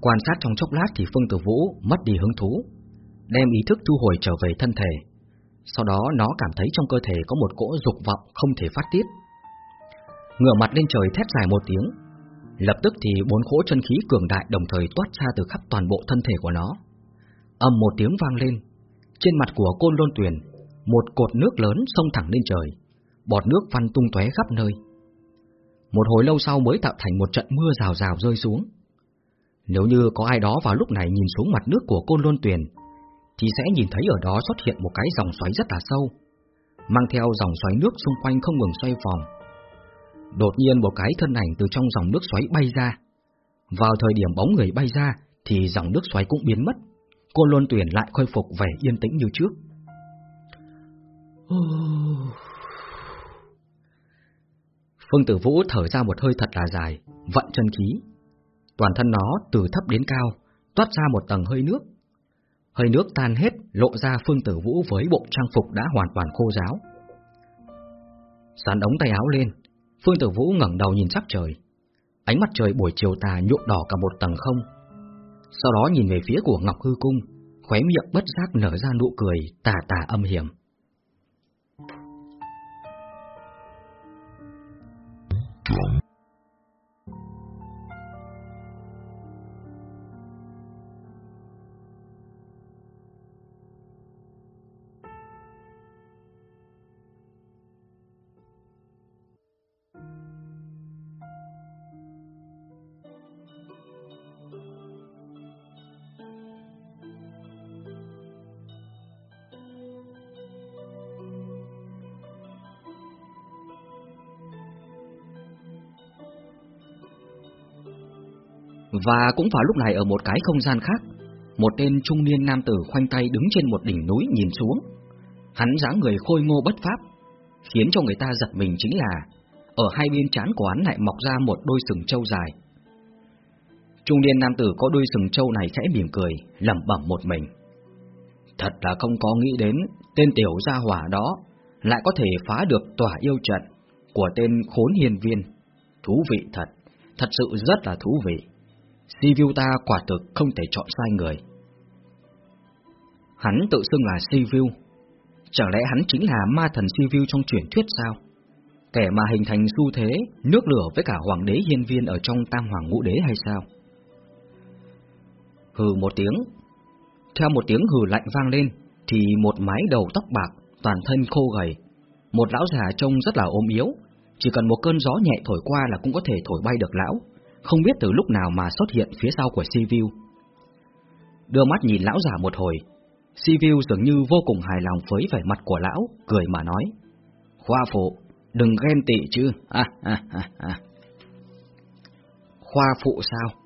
[SPEAKER 1] Quan sát trong chốc lát thì Phương Tử Vũ mất đi hứng thú, đem ý thức thu hồi trở về thân thể. Sau đó nó cảm thấy trong cơ thể có một cỗ dục vọng không thể phát tiết. Ngửa mặt lên trời thét dài một tiếng, lập tức thì bốn cỗ chân khí cường đại đồng thời toát ra từ khắp toàn bộ thân thể của nó. Âm một tiếng vang lên, trên mặt của côn lôn tuyển, một cột nước lớn xông thẳng lên trời, bọt nước văng tung tóe khắp nơi. Một hồi lâu sau mới tạo thành một trận mưa rào rào rơi xuống. Nếu như có ai đó vào lúc này nhìn xuống mặt nước của côn lôn tuyển, thì sẽ nhìn thấy ở đó xuất hiện một cái dòng xoáy rất là sâu, mang theo dòng xoáy nước xung quanh không ngừng xoay vòng. Đột nhiên một cái thân ảnh từ trong dòng nước xoáy bay ra. Vào thời điểm bóng người bay ra thì dòng nước xoáy cũng biến mất, cô luân tuyển lại khôi phục vẻ yên tĩnh như trước. Phương Tử Vũ thở ra một hơi thật là dài, vận chân khí. Toàn thân nó từ thấp đến cao, toát ra một tầng hơi nước. Hơi nước tan hết, lộ ra Phương Tử Vũ với bộ trang phục đã hoàn toàn khô ráo. Sán ống tay áo lên, Phương Tử Vũ ngẩng đầu nhìn sắc trời. Ánh mặt trời buổi chiều tà nhuộm đỏ cả một tầng không. Sau đó nhìn về phía của Ngọc Hư Cung, khóe miệng bất giác nở ra nụ cười tà tà âm hiểm. Drunk. Và cũng vào lúc này ở một cái không gian khác, một tên trung niên nam tử khoanh tay đứng trên một đỉnh núi nhìn xuống. Hắn dáng người khôi ngô bất pháp, khiến cho người ta giật mình chính là ở hai bên trán của hắn lại mọc ra một đôi sừng trâu dài. Trung niên nam tử có đôi sừng trâu này sẽ mỉm cười, lẩm bẩm một mình. Thật là không có nghĩ đến tên tiểu gia hỏa đó lại có thể phá được tỏa yêu trận của tên khốn hiền viên. Thú vị thật, thật sự rất là thú vị. Sivu ta quả thực không thể chọn sai người. Hắn tự xưng là Sivu. Chẳng lẽ hắn chính là ma thần Sivu trong truyền thuyết sao? Kẻ mà hình thành xu thế, nước lửa với cả hoàng đế hiên viên ở trong tam hoàng ngũ đế hay sao? Hừ một tiếng. Theo một tiếng hừ lạnh vang lên, thì một mái đầu tóc bạc, toàn thân khô gầy. Một lão già trông rất là ôm yếu, chỉ cần một cơn gió nhẹ thổi qua là cũng có thể thổi bay được lão không biết từ lúc nào mà xuất hiện phía sau của Sivu. Đưa mắt nhìn lão già một hồi, Sivu dường như vô cùng hài lòng với vẻ mặt của lão, cười mà nói. Khoa phụ, đừng ghen tị chứ, à, à, à, à. Khoa phụ sao?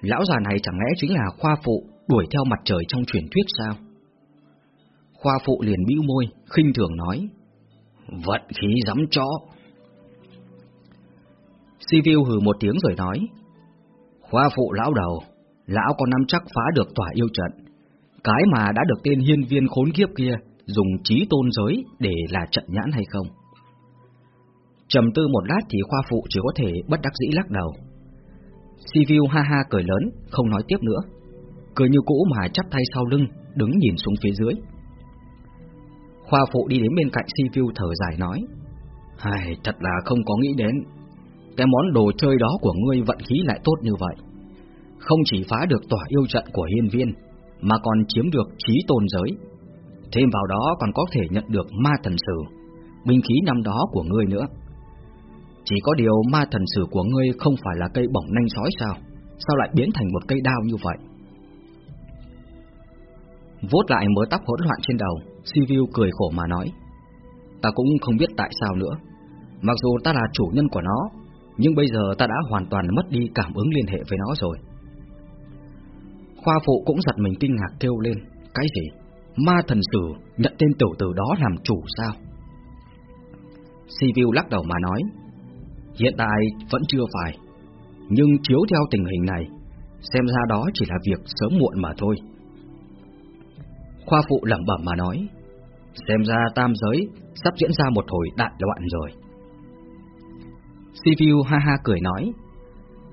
[SPEAKER 1] Lão già này chẳng lẽ chính là khoa phụ đuổi theo mặt trời trong truyền thuyết sao? Khoa phụ liền bĩu môi, khinh thường nói. Vận khí dám chó. Sivu hừ một tiếng rồi nói. Khoa phụ lão đầu, lão có nắm chắc phá được tỏa yêu trận. Cái mà đã được tên hiên viên khốn kiếp kia dùng trí tôn giới để là trận nhãn hay không? Trầm tư một lát thì khoa phụ chỉ có thể bất đắc dĩ lắc đầu. Sivu ha ha cười lớn, không nói tiếp nữa. Cười như cũ mà chắp tay sau lưng, đứng nhìn xuống phía dưới. Khoa phụ đi đến bên cạnh Sivu thở dài nói. Hài, thật là không có nghĩ đến cái món đồ chơi đó của ngươi vận khí lại tốt như vậy Không chỉ phá được tỏa yêu trận của hiên viên Mà còn chiếm được trí tôn giới Thêm vào đó còn có thể nhận được ma thần sử Binh khí năm đó của ngươi nữa Chỉ có điều ma thần sử của ngươi không phải là cây bổng nanh sói sao sao lại biến thành một cây đao như vậy? Vốt lại mớ tóc hỗn loạn trên đầu, Sivu cười khổ mà nói. Ta cũng không biết tại sao nữa. Mặc dù ta là chủ nhân của nó, nhưng bây giờ ta đã hoàn toàn mất đi cảm ứng liên hệ với nó rồi. Khoa phụ cũng giật mình kinh ngạc kêu lên, cái gì? Ma thần sử nhận tên tiểu tử đó làm chủ sao? Sivu lắc đầu mà nói, hiện tại vẫn chưa phải, nhưng chiếu theo tình hình này, xem ra đó chỉ là việc sớm muộn mà thôi. Khoa phụ lẩm bẩm mà nói, xem ra tam giới sắp diễn ra một hồi đại loạn rồi. Sivu ha ha cười nói,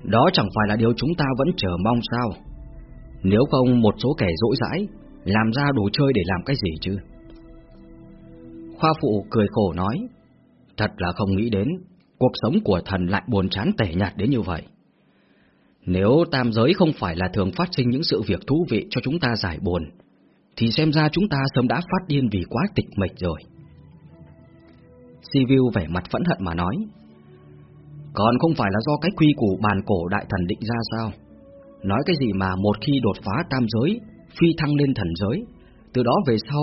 [SPEAKER 1] đó chẳng phải là điều chúng ta vẫn chờ mong sao? Nếu không một số kẻ dỗi dãi làm ra đồ chơi để làm cái gì chứ? Khoa phụ cười khổ nói, thật là không nghĩ đến cuộc sống của thần lại buồn chán tẻ nhạt đến như vậy. Nếu tam giới không phải là thường phát sinh những sự việc thú vị cho chúng ta giải buồn, thì xem ra chúng ta sớm đã phát điên vì quá tịch mịch rồi. Sivu vẻ mặt phẫn hận mà nói, còn không phải là do cái quy củ bàn cổ đại thần định ra sao? Nói cái gì mà một khi đột phá tam giới, phi thăng lên thần giới, từ đó về sau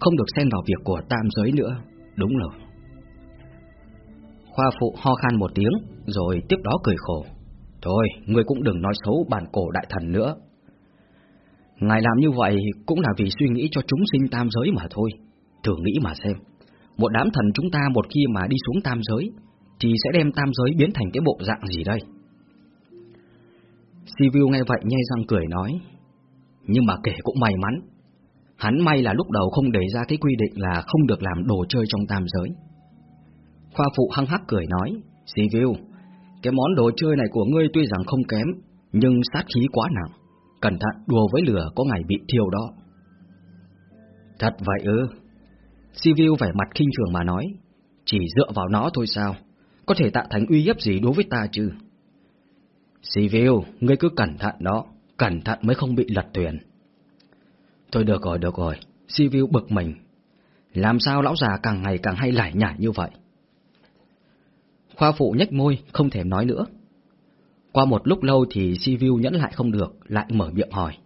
[SPEAKER 1] không được xen vào việc của tam giới nữa. Đúng rồi. Khoa phụ ho khan một tiếng, rồi tiếp đó cười khổ. Thôi, ngươi cũng đừng nói xấu bản cổ đại thần nữa. Ngài làm như vậy cũng là vì suy nghĩ cho chúng sinh tam giới mà thôi. Thử nghĩ mà xem, một đám thần chúng ta một khi mà đi xuống tam giới, thì sẽ đem tam giới biến thành cái bộ dạng gì đây? Sivu nghe vậy nhai răng cười nói, nhưng mà kể cũng may mắn. Hắn may là lúc đầu không đề ra cái quy định là không được làm đồ chơi trong tam giới. Khoa phụ hăng hắc cười nói, Sivu, cái món đồ chơi này của ngươi tuy rằng không kém, nhưng sát khí quá nặng. Cẩn thận đùa với lửa có ngày bị thiêu đó. Thật vậy ư? Sivu vẻ mặt khinh thường mà nói, chỉ dựa vào nó thôi sao? Có thể tạo thành uy hiếp gì đối với ta chứ? Sivu, ngươi cứ cẩn thận đó, cẩn thận mới không bị lật thuyền. Thôi được rồi, được rồi, Sivu bực mình. Làm sao lão già càng ngày càng hay lải nhải như vậy? Khoa phụ nhếch môi, không thèm nói nữa. Qua một lúc lâu thì Sivu nhẫn lại không được, lại mở miệng hỏi.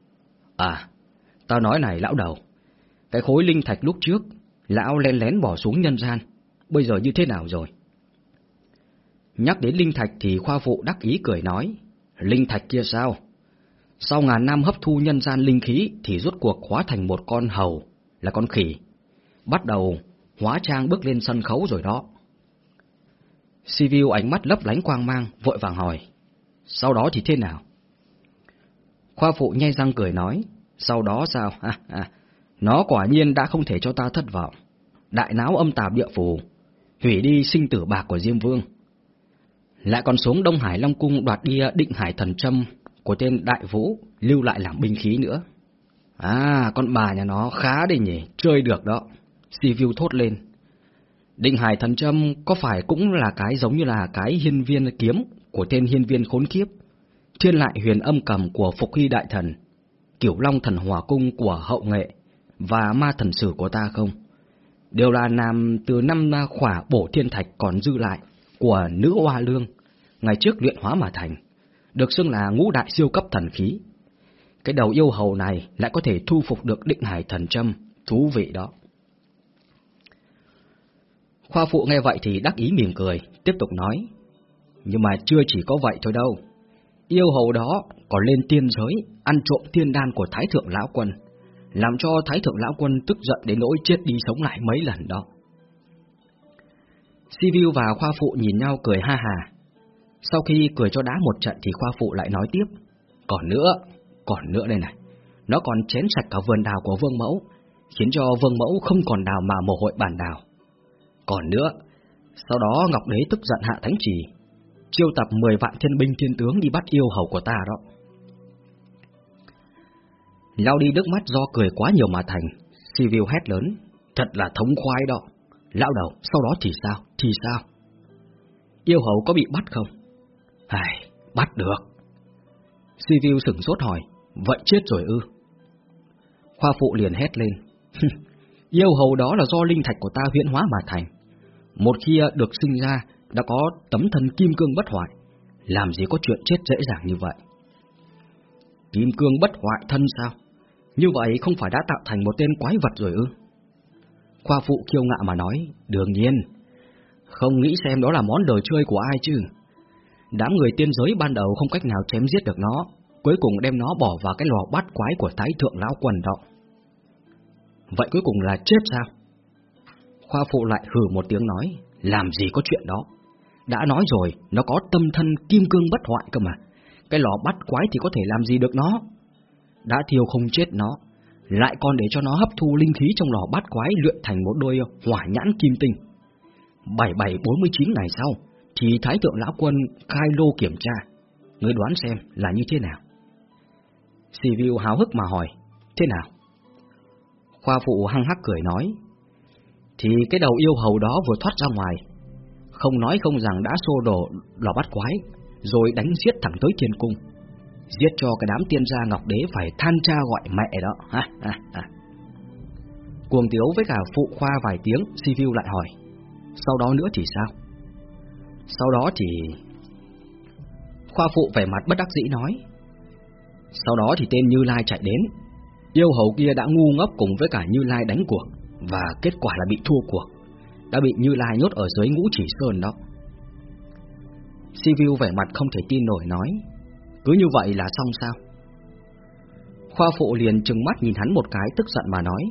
[SPEAKER 1] À, tao nói này lão đầu, cái khối linh thạch lúc trước, lão len lén bỏ xuống nhân gian, bây giờ như thế nào rồi? Nhắc đến linh thạch thì khoa phụ đắc ý cười nói, linh thạch kia sao? Sau ngàn năm hấp thu nhân gian linh khí thì rốt cuộc hóa thành một con hầu, là con khỉ. Bắt đầu hóa trang bước lên sân khấu rồi đó. Sivu ánh mắt lấp lánh quang mang, vội vàng hỏi. Sau đó thì thế nào? Khoa phụ nhai răng cười nói. Sau đó sao? Nó quả nhiên đã không thể cho ta thất vọng. Đại náo âm tà địa phủ, hủy đi sinh tử bạc của Diêm Vương. Lại còn xuống Đông Hải Long Cung đoạt đi ờ, định hải thần châm của tên Đại Vũ, lưu lại làm binh khí nữa. À, con bà nhà nó khá đi nhỉ, chơi được đó. Sivu thốt lên. Định hải thần châm có phải cũng là cái giống như là cái hiên viên kiếm của tên hiên viên khốn kiếp, thiên lại huyền âm cầm của Phục Hy Đại Thần, Kiểu Long Thần Hòa Cung của Hậu Nghệ và Ma Thần Sử của ta không? Đều là nằm từ năm khỏa bổ thiên thạch còn dư lại của nữ hoa lương, ngày trước luyện hóa mà thành, được xưng là ngũ đại siêu cấp thần khí. Cái đầu yêu hầu này lại có thể thu phục được định hải thần châm, thú vị đó. Khoa phụ nghe vậy thì đắc ý mỉm cười, tiếp tục nói. Nhưng mà chưa chỉ có vậy thôi đâu. Yêu hầu đó còn lên tiên giới, ăn trộm tiên đan của Thái Thượng Lão Quân, làm cho Thái Thượng Lão Quân tức giận đến nỗi chết đi sống lại mấy lần đó. Sivu và Khoa Phụ nhìn nhau cười ha hà. Sau khi cười cho đã một trận thì Khoa Phụ lại nói tiếp. Còn nữa, còn nữa đây này, nó còn chén sạch cả vườn đào của Vương Mẫu, khiến cho Vương Mẫu không còn đào mà mồ hội bản đào. Còn nữa, sau đó Ngọc Đế tức giận hạ thánh chỉ, chiêu tập 10 vạn thiên binh thiên tướng đi bắt yêu hầu của ta đó. Lao đi nước mắt do cười quá nhiều mà thành, Sivu hét lớn, thật là thống khoái đó. Lão đầu, sau đó thì sao, thì sao? Yêu hầu có bị bắt không? hài bắt được. Sivu sửng sốt hỏi, vậy chết rồi ư? Khoa phụ liền hét lên, yêu hầu đó là do linh thạch của ta huyễn hóa mà thành. Một khi à, được sinh ra, đã có tấm thân kim cương bất hoại, làm gì có chuyện chết dễ dàng như vậy.
[SPEAKER 2] Kim cương bất hoại thân sao? Như vậy không phải đã tạo thành một tên quái vật rồi ư? Khoa phụ kiêu ngạo mà nói, đương nhiên. Không nghĩ xem đó là món đồ chơi của ai chứ. Đám người tiên giới ban đầu không cách nào chém giết được nó, cuối cùng đem nó bỏ vào cái lò bát quái của thái thượng lão quần đó. Vậy cuối cùng là chết sao? Khoa phụ lại hử một tiếng nói, làm gì có chuyện đó. Đã nói rồi, nó có tâm thân kim cương bất hoại cơ mà. Cái lò bắt quái thì có thể làm gì được nó. Đã thiêu không chết nó, lại còn để cho nó hấp thu linh khí trong lò bát quái luyện thành một đôi hỏa nhãn kim tinh. 7749 ngày sau, thì Thái thượng lão quân khai lô kiểm tra. Ngươi đoán xem là như thế nào? Sivu háo hức mà hỏi, thế nào? Khoa phụ hăng hắc cười nói, thì cái đầu yêu hầu đó vừa thoát ra ngoài, không nói không rằng đã xô đổ lò bắt quái, rồi đánh giết thẳng tới thiên cung, giết cho cái đám tiên gia ngọc đế phải than cha gọi mẹ đó. Ha, ha, ha. Cuồng tiếu với cả phụ khoa vài tiếng, Sivu lại hỏi, sau đó nữa thì sao? Sau đó thì... Khoa phụ vẻ mặt bất đắc dĩ nói, sau đó thì tên Như Lai chạy đến, yêu hầu kia đã ngu ngốc cùng với cả Như Lai đánh cuộc, và kết quả là bị thua cuộc, đã bị Như Lai nhốt ở dưới ngũ chỉ sơn đó. Sivu vẻ mặt không thể tin nổi nói, cứ như vậy là xong sao? Khoa phụ liền trừng mắt nhìn hắn một cái tức giận mà nói,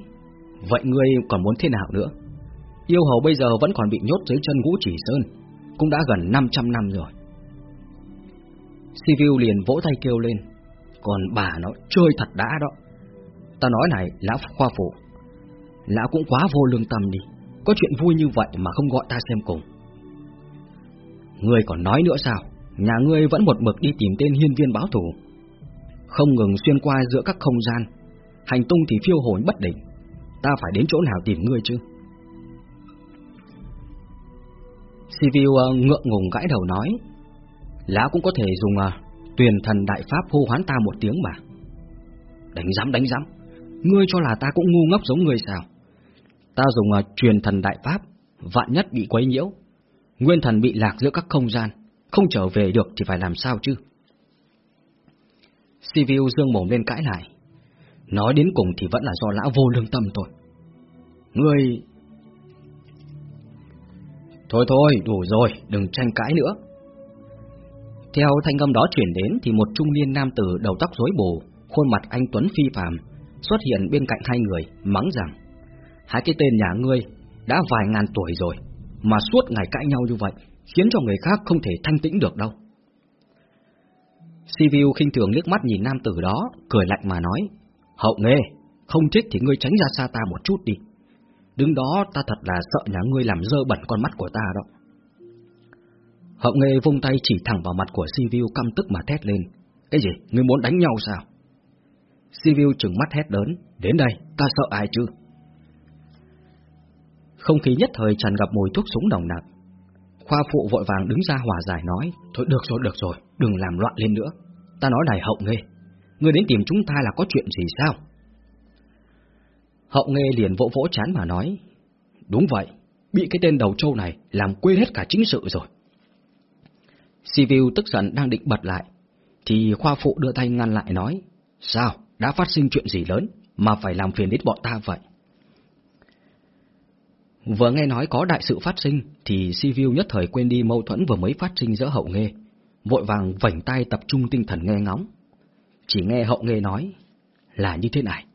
[SPEAKER 2] vậy ngươi còn muốn thế nào nữa? Yêu hầu bây giờ vẫn còn bị nhốt dưới chân ngũ chỉ sơn, cũng đã gần 500 năm rồi. Sivu liền vỗ tay kêu lên, còn bà nó chơi thật đã đó. Ta nói này, lão khoa phụ, lão cũng quá vô lương tâm đi, có chuyện vui như vậy mà không gọi ta xem cùng. Ngươi còn nói nữa sao? Nhà ngươi vẫn một mực đi tìm tên hiên viên báo thù, không ngừng xuyên qua giữa các không gian, hành tung thì phiêu hồn bất định. Ta phải đến chỗ nào tìm ngươi chứ? Sivu ờ, ngượng ngùng gãi đầu nói, lá cũng có thể dùng ờ, uh, tuyền thần đại pháp hô hoán ta một tiếng mà. Đánh giám đánh giám, ngươi cho là ta cũng ngu ngốc giống ngươi sao? Ta dùng uh, truyền thần đại pháp, vạn nhất bị quấy nhiễu, nguyên thần bị lạc giữa các không gian, không trở về được thì phải làm sao chứ? Sivu dương mồm lên cãi lại. Nói đến cùng thì vẫn là do lão vô lương tâm thôi. Ngươi... Thôi thôi, đủ rồi, đừng tranh cãi nữa. Theo thanh âm đó chuyển đến thì một trung niên nam tử đầu tóc rối bù, khuôn mặt anh Tuấn phi phàm xuất hiện bên cạnh hai người, mắng rằng Hai cái tên nhà ngươi đã vài ngàn tuổi rồi, mà suốt ngày cãi nhau như vậy, khiến cho người khác không thể thanh tĩnh được đâu. Sivu khinh thường liếc mắt nhìn nam tử đó, cười lạnh mà nói, Hậu nghề, không thích thì ngươi tránh ra xa ta một chút đi. Đứng đó ta thật là sợ nhà ngươi làm dơ bẩn con mắt của ta đó. Hậu nghề vung tay chỉ thẳng vào mặt của Sivu căm tức mà thét lên. Cái gì, ngươi muốn đánh nhau sao? Sivu trừng mắt hét lớn, đến đây, ta sợ ai chứ? Không khí nhất thời tràn gặp mùi thuốc súng nồng nặc. Khoa phụ vội vàng đứng ra hòa giải nói, thôi được rồi, được rồi, đừng làm loạn lên nữa. Ta nói này hậu nghe, ngươi đến tìm chúng ta là có chuyện gì sao? Hậu nghe liền vỗ vỗ chán mà nói, đúng vậy, bị cái tên đầu trâu này làm quên hết cả chính sự rồi. Sivu tức giận đang định bật lại, thì khoa phụ đưa tay ngăn lại nói, sao, đã phát sinh chuyện gì lớn mà phải làm phiền đến bọn ta vậy? Vừa nghe nói có đại sự phát sinh, thì Sivu nhất thời quên đi mâu thuẫn vừa mới phát sinh giữa hậu nghê, vội vàng vảnh tay tập trung tinh thần nghe ngóng. Chỉ nghe hậu nghê nói, là như thế này.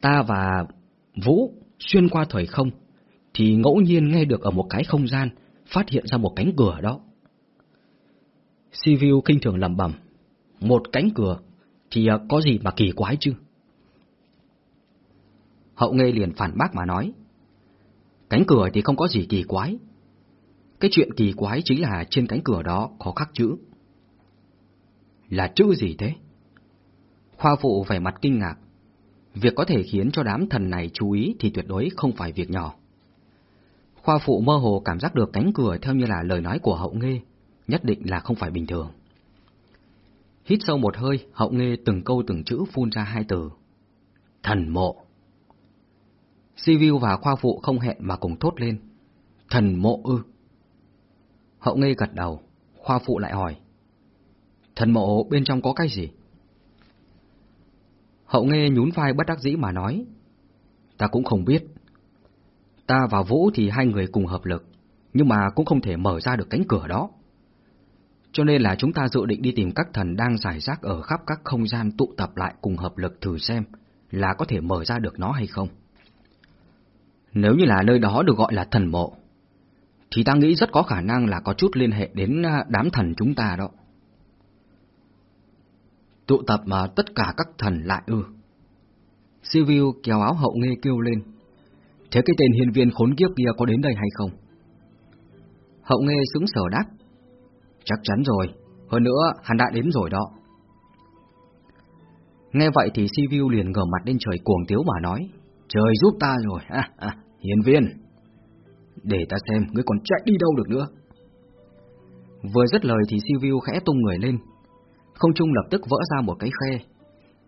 [SPEAKER 2] Ta và Vũ xuyên qua thời không, thì ngẫu nhiên nghe được ở một cái không gian, phát hiện ra một cánh cửa đó. Sivu kinh thường lẩm bẩm, một cánh cửa thì à, có gì mà kỳ quái chứ? Hậu nghe liền phản bác mà nói, cánh cửa thì không có gì kỳ quái. Cái chuyện kỳ quái chính là trên cánh cửa đó có khắc chữ. Là chữ gì thế? Khoa phụ vẻ mặt kinh ngạc. Việc có thể khiến cho đám thần này chú ý thì tuyệt đối không phải việc nhỏ. Khoa phụ mơ hồ cảm giác được cánh cửa theo như là lời nói của hậu nghê, nhất định là không phải bình thường. Hít sâu một hơi, hậu nghê từng câu từng chữ phun ra hai từ. Thần mộ. Sivu và khoa phụ không hẹn mà cùng thốt lên. Thần mộ ư. Hậu ngây gật đầu, khoa phụ lại hỏi. Thần mộ bên trong có cái gì? Hậu nghe nhún vai bất đắc dĩ mà nói. Ta cũng không biết. Ta và Vũ thì hai người cùng hợp lực, nhưng mà cũng không thể mở ra được cánh cửa đó. Cho nên là chúng ta dự định đi tìm các thần đang giải rác ở khắp các không gian tụ tập lại cùng hợp lực thử xem là có thể mở ra được nó hay không. Nếu như là nơi đó được gọi là thần mộ, thì ta nghĩ rất có khả năng là có chút liên hệ đến à, đám thần chúng ta đó. Tụ tập mà tất cả các thần lại ư. Sivu kéo áo hậu nghe kêu lên. Thế cái tên hiền viên khốn kiếp kia có đến đây hay không? Hậu nghe sững sờ đáp. Chắc chắn rồi, hơn nữa hắn đã đến rồi đó. Nghe vậy thì Sivu liền ngửa mặt lên trời cuồng tiếu mà nói. Trời giúp ta rồi, ha, ha, hiền viên. Để ta xem, ngươi còn chạy đi đâu được nữa. Vừa dứt lời thì Siêu khẽ tung người lên. Không trung lập tức vỡ ra một cái khe.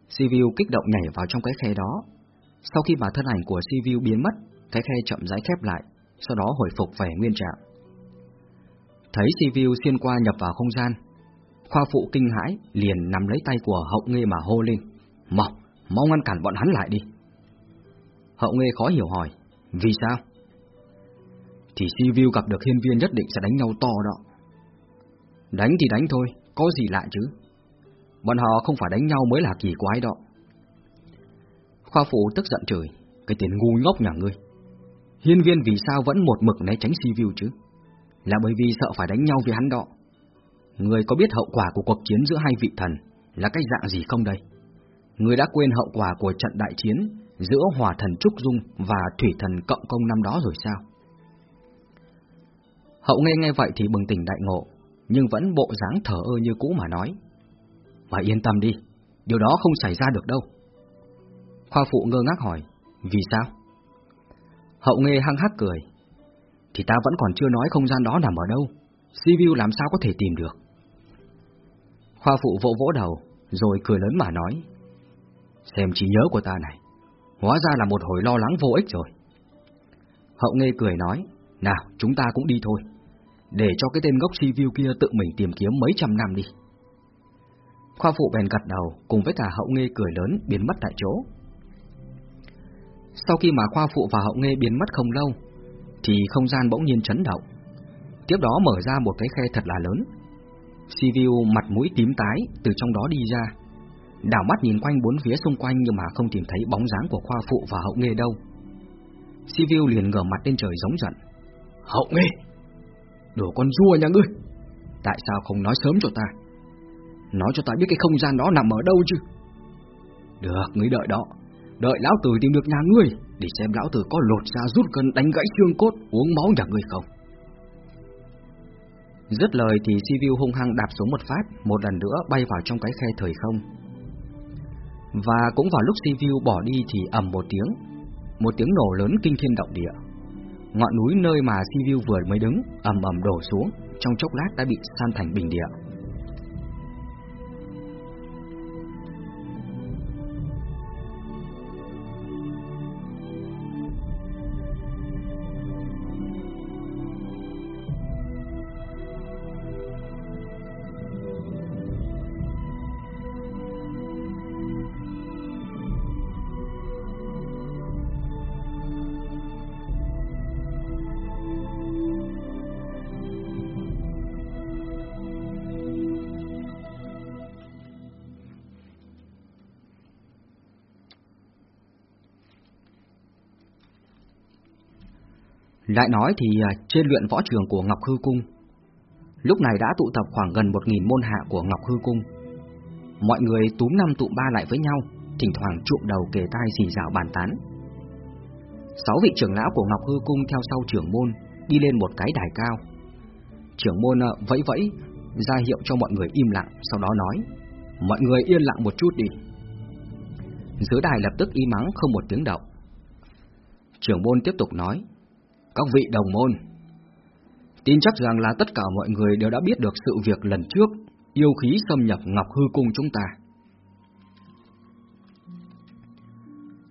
[SPEAKER 2] Siêu kích động nhảy vào trong cái khe đó. Sau khi mà thân ảnh của Siêu biến mất, cái khe chậm rãi khép lại, sau đó hồi phục về nguyên trạng. Thấy Siêu xuyên qua nhập vào không gian, Khoa phụ kinh hãi liền nắm lấy tay của hậu nghe mà hô lên. Mau, mau ngăn cản bọn hắn lại đi. Hậu nghe khó hiểu hỏi, vì sao? Thì Siêu gặp được hiên viên nhất định sẽ đánh nhau to đó. Đánh thì đánh thôi, có gì lạ chứ? Bọn họ không phải đánh nhau mới là kỳ quái đó. Khoa phụ tức giận trời, cái tiền ngu ngốc nhà ngươi. Hiên viên vì sao vẫn một mực né tránh Siêu chứ? Là bởi vì sợ phải đánh nhau với hắn đó. Người có biết hậu quả của cuộc chiến giữa hai vị thần là cái dạng gì không đây? Người đã quên hậu quả của trận đại chiến giữa hỏa thần Trúc Dung và thủy thần Cộng Công năm đó rồi sao? Hậu nghe nghe vậy thì bừng tỉnh đại ngộ, nhưng vẫn bộ dáng thở ơ như cũ mà nói. Mà yên tâm đi, điều đó không xảy ra được đâu. Khoa phụ ngơ ngác hỏi, vì sao? Hậu nghe hăng hắc cười, thì ta vẫn còn chưa nói không gian đó nằm ở đâu, Sivu làm sao có thể tìm được. Khoa phụ vỗ vỗ đầu, rồi cười lớn mà nói, xem trí nhớ của ta này, hóa ra là một hồi lo lắng vô ích rồi. Hậu nghe cười nói, nào chúng ta cũng đi thôi, để cho cái tên gốc view kia tự mình tìm kiếm mấy trăm năm đi. Khoa phụ bèn gật đầu cùng với cả hậu nghe cười lớn biến mất tại chỗ. Sau khi mà khoa phụ và hậu nghe biến mất không lâu, thì không gian bỗng nhiên chấn động. Tiếp đó mở ra một cái khe thật là lớn. Sivu mặt mũi tím tái từ trong đó đi ra. Đảo mắt nhìn quanh bốn phía xung quanh nhưng mà không tìm thấy bóng dáng của khoa phụ và hậu nghe đâu. Sivu liền ngửa mặt lên trời giống giận. Hậu nghe! Đồ con rùa nhà ngươi! Tại sao không nói sớm cho ta? Nói cho ta biết cái không gian đó nằm ở đâu chứ Được, ngươi đợi đó Đợi lão tử tìm được nhà ngươi Để xem lão tử có lột ra rút cân đánh gãy xương cốt Uống máu nhà ngươi không Dứt lời thì Sivu hung hăng đạp xuống một phát Một lần nữa bay vào trong cái khe thời không và cũng vào lúc Sivu bỏ đi thì ầm một tiếng Một tiếng nổ lớn kinh thiên động địa. Ngọn núi nơi mà Sivu vừa mới đứng ầm ầm đổ xuống, Trong chốc lát đã bị san thành bình địa. Lại nói thì à, trên luyện võ trường của Ngọc Hư Cung, lúc này đã tụ tập khoảng gần một nghìn môn hạ của Ngọc Hư Cung. Mọi người túm năm tụ ba lại với nhau, thỉnh thoảng trụm đầu kề tai xì rào bàn tán. Sáu vị trưởng lão của Ngọc Hư Cung theo sau trưởng môn đi lên một cái đài cao. Trưởng môn à, vẫy vẫy, ra hiệu cho mọi người im lặng, sau đó nói, mọi người yên lặng một chút đi. Dưới đài lập tức im mắng không một tiếng động. Trưởng môn tiếp tục nói, các vị đồng môn, tin chắc rằng là tất cả mọi người đều đã biết được sự việc lần trước yêu khí xâm nhập Ngọc Hư Cung chúng ta.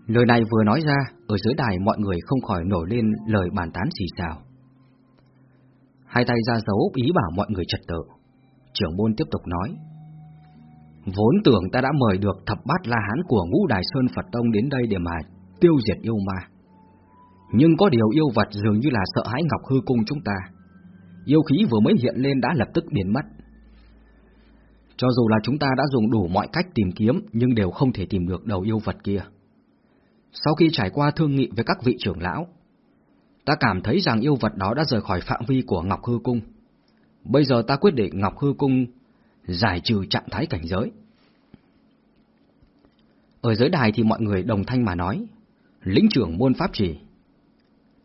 [SPEAKER 2] Lời này vừa nói ra, ở dưới đài mọi người không khỏi nổi lên lời bàn tán xì xào. Hai tay ra dấu ý bảo mọi người trật tự. Trưởng môn tiếp tục nói. Vốn tưởng ta đã mời được thập bát la hán của ngũ Đài Sơn Phật Tông đến đây để mà tiêu diệt yêu ma. Nhưng có điều yêu vật dường như là sợ hãi Ngọc Hư Cung chúng ta. Yêu khí vừa mới hiện lên đã lập tức biến mất. Cho dù là chúng ta đã dùng đủ mọi cách tìm kiếm nhưng đều không thể tìm được đầu yêu vật kia. Sau khi trải qua thương nghị với các vị trưởng lão, ta cảm thấy rằng yêu vật đó đã rời khỏi phạm vi của Ngọc Hư Cung. Bây giờ ta quyết định Ngọc Hư Cung giải trừ trạng thái cảnh giới. Ở giới đài thì mọi người đồng thanh mà nói, lĩnh trưởng môn pháp chỉ.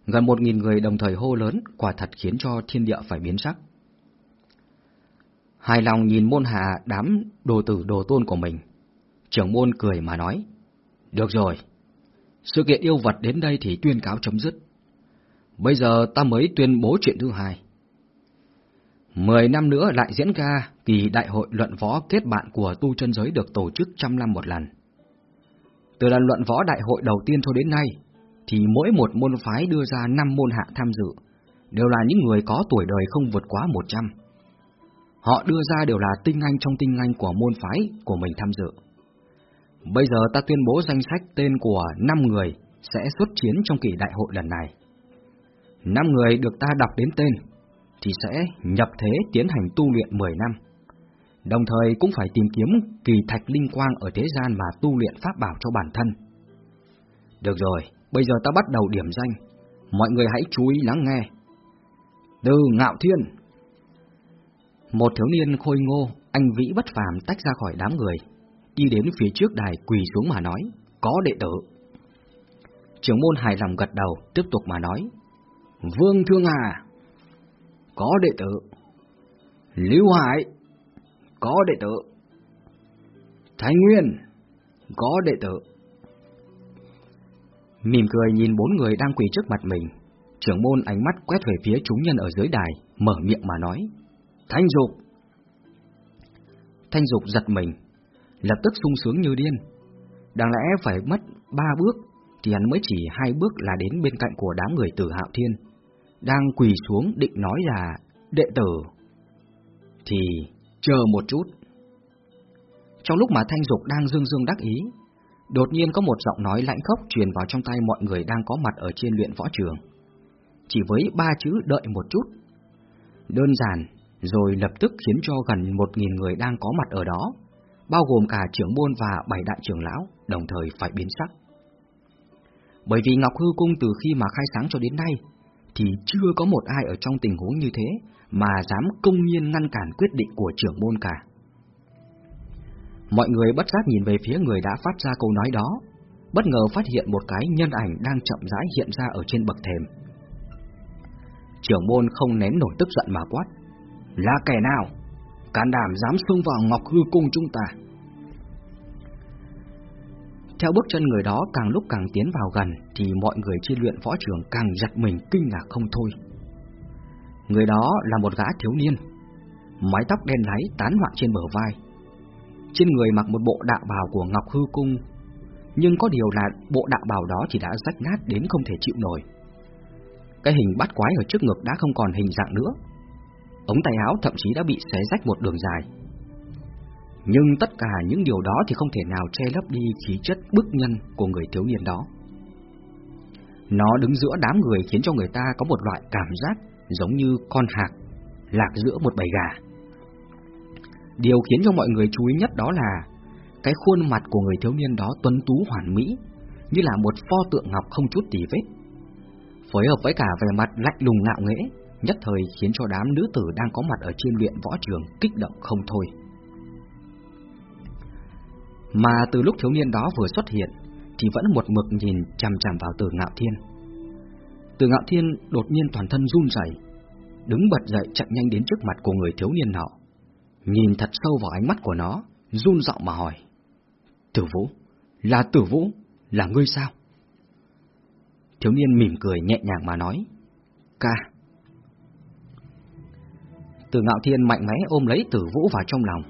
[SPEAKER 2] Gần một nghìn người đồng thời hô lớn, quả thật khiến cho thiên địa phải biến sắc. Hài lòng nhìn môn hạ đám đồ tử đồ tôn của mình, trưởng môn cười mà nói, được rồi, sự kiện yêu vật đến đây thì tuyên cáo chấm dứt. Bây giờ ta mới tuyên bố chuyện thứ hai. Mười năm nữa lại diễn ra kỳ đại hội luận võ kết bạn của tu chân giới được tổ chức trăm năm một lần. Từ lần luận võ đại hội đầu tiên cho đến nay, thì mỗi một môn phái đưa ra năm môn hạ tham dự, đều là những người có tuổi đời không vượt quá 100. Họ đưa ra đều là tinh anh trong tinh anh của môn phái của mình tham dự. Bây giờ ta tuyên bố danh sách tên của 5 người sẽ xuất chiến trong kỳ đại hội lần này. 5 người được ta đọc đến tên thì sẽ nhập thế tiến hành tu luyện 10 năm. Đồng thời cũng phải tìm kiếm kỳ thạch linh quang ở thế gian mà tu luyện pháp bảo cho bản thân. Được rồi, bây giờ ta bắt đầu điểm danh. Mọi người hãy chú ý lắng nghe. Từ Ngạo Thiên Một thiếu niên khôi ngô, anh vĩ bất phàm tách ra khỏi đám người, đi đến phía trước đài quỳ xuống mà nói, có đệ tử. Trưởng môn hài lòng gật đầu, tiếp tục mà nói, Vương Thương Hà, có đệ tử. Lưu Hải, có đệ tử. Thái Nguyên, có đệ tử. Mỉm cười nhìn bốn người đang quỳ trước mặt mình, trưởng môn ánh mắt quét về phía chúng nhân ở dưới đài, mở miệng mà nói. Thanh Dục! Thanh Dục giật mình, lập tức sung sướng như điên. Đáng lẽ phải mất ba bước, thì hắn mới chỉ hai bước là đến bên cạnh của đám người tử hạo thiên. Đang quỳ xuống định nói là đệ tử. Thì chờ một chút. Trong lúc mà Thanh Dục đang dương dương đắc ý, đột nhiên có một giọng nói lạnh khốc truyền vào trong tay mọi người đang có mặt ở trên luyện võ trường. Chỉ với ba chữ đợi một chút. Đơn giản, rồi lập tức khiến cho gần một nghìn người đang có mặt ở đó, bao gồm cả trưởng môn và bảy đại trưởng lão, đồng thời phải biến sắc. Bởi vì Ngọc Hư Cung từ khi mà khai sáng cho đến nay, thì chưa có một ai ở trong tình huống như thế mà dám công nhiên ngăn cản quyết định của trưởng môn cả. Mọi người bất giác nhìn về phía người đã phát ra câu nói đó, bất ngờ phát hiện một cái nhân ảnh đang chậm rãi hiện ra ở trên bậc thềm. Trưởng môn không nén nổi tức giận mà quát, là kẻ nào? Can đảm dám xông vào Ngọc Hư Cung chúng ta. Theo bước chân người đó càng lúc càng tiến vào gần thì mọi người trên luyện võ trường càng giật mình kinh ngạc không thôi. Người đó là một gã thiếu niên, mái tóc đen láy tán loạn trên bờ vai. Trên người mặc một bộ đạo bào của Ngọc Hư Cung, nhưng có điều là bộ đạo bào đó chỉ đã rách nát đến không thể chịu nổi. Cái hình bắt quái ở trước ngực đã không còn hình dạng nữa. Ống tay áo thậm chí đã bị xé rách một đường dài. Nhưng tất cả những điều đó thì không thể nào che lấp đi khí chất bức nhân của người thiếu niên đó. Nó đứng giữa đám người khiến cho người ta có một loại cảm giác giống như con hạc lạc giữa một bầy gà. Điều khiến cho mọi người chú ý nhất đó là cái khuôn mặt của người thiếu niên đó tuấn tú hoàn mỹ, như là một pho tượng ngọc không chút tì vết. Phối hợp với cả vẻ mặt lạnh lùng ngạo nghễ, nhất thời khiến cho đám nữ tử đang có mặt ở trên luyện võ trường kích động không thôi. Mà từ lúc thiếu niên đó vừa xuất hiện Thì vẫn một mực nhìn chằm chằm vào từ ngạo thiên Từ ngạo thiên đột nhiên toàn thân run rẩy, Đứng bật dậy chạy nhanh đến trước mặt của người thiếu niên nọ Nhìn thật sâu vào ánh mắt của nó, Run giọng mà hỏi. Tử vũ, Là tử vũ, Là ngươi sao? Thiếu niên mỉm cười nhẹ nhàng mà nói. Ca. Từ ngạo thiên mạnh mẽ ôm lấy tử vũ vào trong lòng.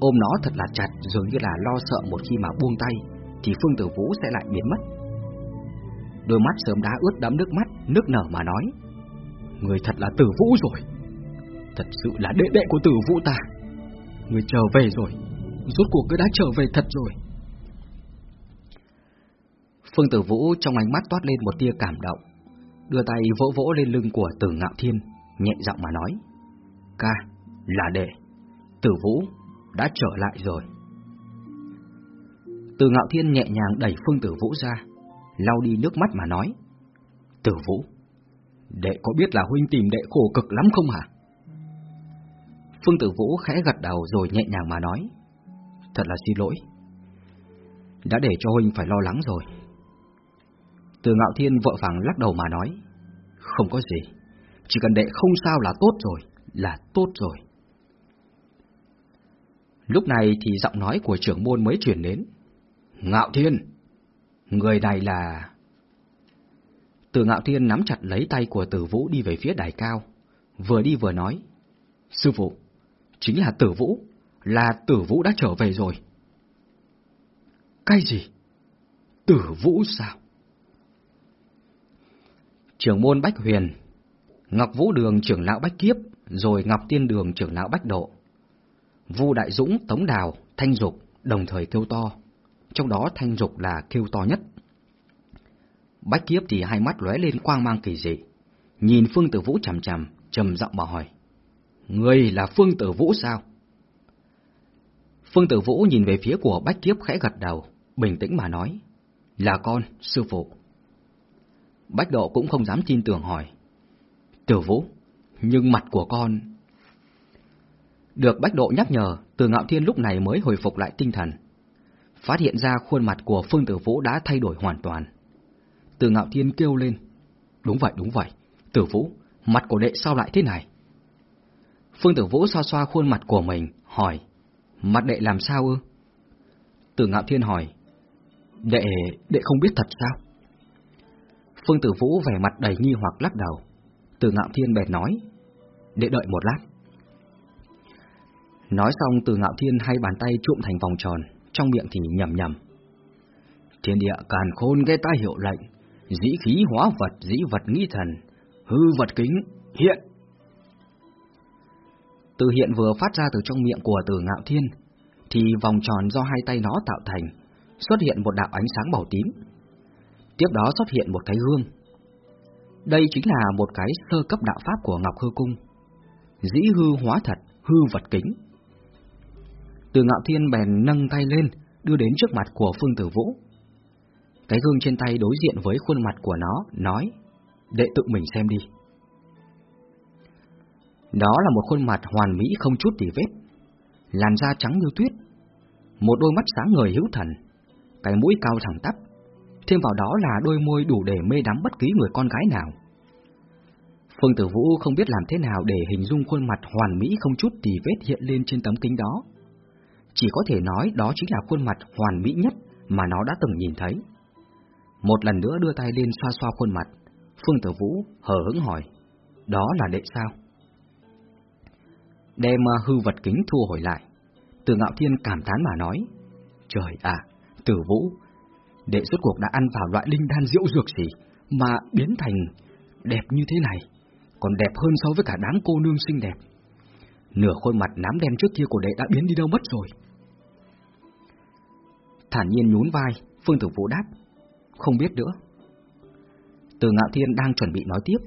[SPEAKER 2] Ôm nó thật là chặt, dường như là lo sợ một khi mà buông tay, Thì Phương Tử Vũ sẽ lại biến mất. Đôi mắt sớm đã ướt đẫm nước mắt, Nước nở mà nói. Người thật là Tử Vũ rồi. Thật sự là đệ đệ của Tử Vũ ta. Người trở về rồi rốt cuộc cứ đã trở về thật rồi. Phương Tử Vũ trong ánh mắt toát lên một tia cảm động, đưa tay vỗ vỗ lên lưng của Tử Ngạo Thiên, nhẹ giọng mà nói: "Ca, là đệ, Tử Vũ đã trở lại rồi." Tử Ngạo Thiên nhẹ nhàng đẩy Phương Tử Vũ ra, lau đi nước mắt mà nói: "Tử Vũ, đệ có biết là huynh tìm đệ khổ cực lắm không hả?" Phương Tử Vũ khẽ gật đầu rồi nhẹ nhàng mà nói: "Thật là xin lỗi, đã để cho huynh phải lo lắng rồi." Từ Ngạo Thiên vội vàng lắc đầu mà nói, không có gì, chỉ cần đệ không sao là tốt rồi, là tốt rồi. Lúc này thì giọng nói của trưởng môn mới chuyển đến. Ngạo Thiên, người này là... Từ Ngạo Thiên nắm chặt lấy tay của Tử Vũ đi về phía đài cao, vừa đi vừa nói. Sư phụ, chính là Tử Vũ, là Tử Vũ đã trở về rồi. Cái gì? Tử Vũ sao? trưởng môn Bách Huyền, Ngọc Vũ Đường trưởng lão Bách Kiếp, rồi Ngọc Tiên Đường trưởng lão Bách Độ. Vu Đại Dũng, Tống Đào, Thanh Dục đồng thời kêu to, trong đó Thanh Dục là kêu to nhất. Bách Kiếp thì hai mắt lóe lên quang mang kỳ dị, nhìn Phương Tử Vũ chằm chằm, trầm giọng bảo hỏi: người là Phương Tử Vũ sao?" Phương Tử Vũ nhìn về phía của Bách Kiếp khẽ gật đầu, bình tĩnh mà nói: "Là con, sư phụ." Bách Độ cũng không dám tin tưởng hỏi. tử Vũ, nhưng mặt của con... Được Bách Độ nhắc nhở, Từ Ngạo Thiên lúc này mới hồi phục lại tinh thần. Phát hiện ra khuôn mặt của Phương Tử Vũ đã thay đổi hoàn toàn. Từ Ngạo Thiên kêu lên. Đúng vậy, đúng vậy. Tử Vũ, mặt của đệ sao lại thế này? Phương Tử Vũ xoa xoa khuôn mặt của mình, hỏi. Mặt đệ làm sao ư? Tử Ngạo Thiên hỏi. Đệ, đệ không biết thật sao? Phương Tử Vũ vẻ mặt đầy nghi hoặc lắc đầu. Tử Ngạo Thiên bèn nói, đệ đợi một lát. Nói xong từ Ngạo Thiên hai bàn tay trụm thành vòng tròn, trong miệng thì nhầm nhầm. Thiên địa càn khôn nghe ta hiệu lệnh, dĩ khí hóa vật, dĩ vật nghi thần, hư vật kính, hiện. Từ hiện vừa phát ra từ trong miệng của từ Ngạo Thiên, thì vòng tròn do hai tay nó tạo thành, xuất hiện một đạo ánh sáng màu tím, Tiếp đó xuất hiện một cái gương. Đây chính là một cái sơ cấp đạo pháp của Ngọc Hư Cung. Dĩ hư hóa thật, hư vật kính. Từ ngạo thiên bèn nâng tay lên, đưa đến trước mặt của Phương Tử Vũ. Cái gương trên tay đối diện với khuôn mặt của nó, nói, đệ tự mình xem đi. Đó là một khuôn mặt hoàn mỹ không chút tỉ vết, làn da trắng như tuyết, một đôi mắt sáng ngời hữu thần, cái mũi cao thẳng tắp, thêm vào đó là đôi môi đủ để mê đắm bất kỳ người con gái nào. Phương Tử Vũ không biết làm thế nào để hình dung khuôn mặt hoàn mỹ không chút tì vết hiện lên trên tấm kính đó. Chỉ có thể nói đó chính là khuôn mặt hoàn mỹ nhất mà nó đã từng nhìn thấy. Một lần nữa đưa tay lên xoa xoa khuôn mặt, Phương Tử Vũ hờ hững hỏi, đó là đệ sao? Đem hư vật kính thu hồi lại, Từ Ngạo Thiên cảm thán mà nói, trời ạ, Tử Vũ, Đệ suốt cuộc đã ăn vào loại linh đan diệu dược gì mà biến thành đẹp như thế này, còn đẹp hơn so với cả đám cô nương xinh đẹp. Nửa khuôn mặt nám đen trước kia của đệ đã biến đi đâu mất rồi. Thản nhiên nhún vai, Phương Tử Vũ đáp, không biết nữa. Từ Ngạo Thiên đang chuẩn bị nói tiếp,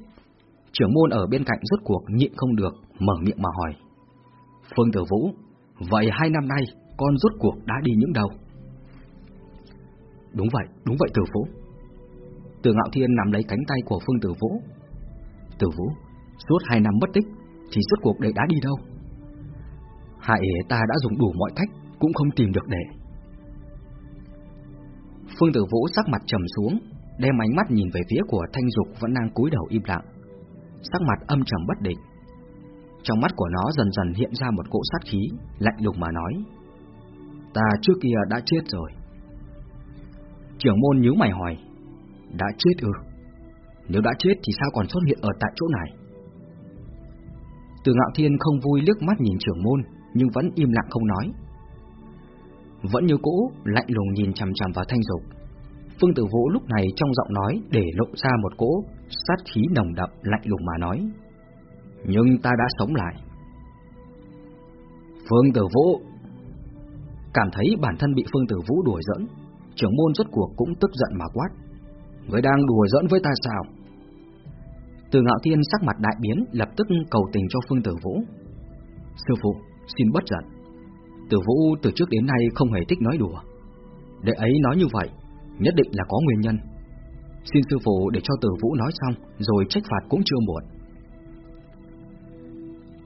[SPEAKER 2] trưởng môn ở bên cạnh rốt cuộc nhịn không được, mở miệng mà hỏi. Phương Tử Vũ, vậy hai năm nay con rốt cuộc đã đi những đâu? Đúng vậy, đúng vậy Tử Vũ. Từ Ngạo Thiên nắm lấy cánh tay của Phương Tử Vũ. Tử Vũ, suốt hai năm mất tích, thì rốt cuộc đệ đã đi đâu? Hại ta đã dùng đủ mọi cách, cũng không tìm được đệ. Phương Tử Vũ sắc mặt trầm xuống, đem ánh mắt nhìn về phía của Thanh Dục vẫn đang cúi đầu im lặng, sắc mặt âm trầm bất định. Trong mắt của nó dần dần hiện ra một cỗ sát khí, lạnh lùng mà nói: "Ta trước kia đã chết rồi." Trưởng môn nhíu mày hỏi Đã chết ư? Nếu đã chết thì sao còn xuất hiện ở tại chỗ này? Từ ngạo thiên không vui liếc mắt nhìn trưởng môn Nhưng vẫn im lặng không nói. Vẫn như cũ Lạnh lùng nhìn chằm chằm vào thanh dục. Phương Tử Vũ lúc này trong giọng nói Để lộ ra một cỗ sát khí nồng đậm Lạnh lùng mà nói nhưng ta đã sống lại Phương Tử Vũ Cảm thấy bản thân bị Phương Tử Vũ đùa giỡn, trưởng môn rốt cuộc cũng tức giận mà quát. Người đang đùa giỡn với ta sao? Từ ngạo thiên sắc mặt đại biến lập tức cầu tình cho Phương Tử Vũ. Sư phụ, xin bất giận. Tử Vũ từ trước đến nay không hề thích nói đùa. Để ấy nói như vậy, nhất định là có nguyên nhân. Xin sư phụ để cho Tử Vũ nói xong, rồi trách phạt cũng chưa muộn.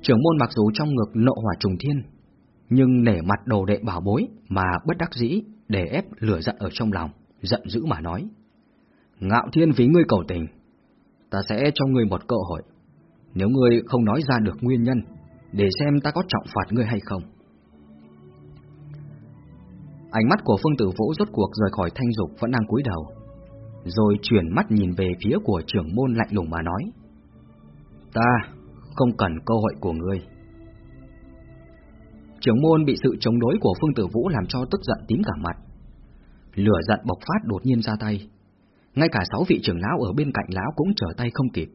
[SPEAKER 2] Trưởng môn mặc dù trong ngực nộ hỏa trùng thiên, nhưng nể mặt đồ đệ bảo bối mà bất đắc dĩ để ép lửa giận ở trong lòng, giận dữ mà nói. Ngạo thiên vì ngươi cầu tình, ta sẽ cho ngươi một cơ hội. Nếu ngươi không nói ra được nguyên nhân, để xem ta có trọng phạt ngươi hay không. Ánh mắt của Phương Tử Vũ rốt cuộc rời khỏi thanh dục vẫn đang cúi đầu, rồi chuyển mắt nhìn về phía của trưởng môn lạnh lùng mà nói. Ta không cần cơ hội của ngươi. Trưởng môn bị sự chống đối của Phương Tử Vũ làm cho tức giận tím cả mặt. Lửa giận bộc phát đột nhiên ra tay. Ngay cả sáu vị trưởng lão ở bên cạnh lão cũng trở tay không kịp,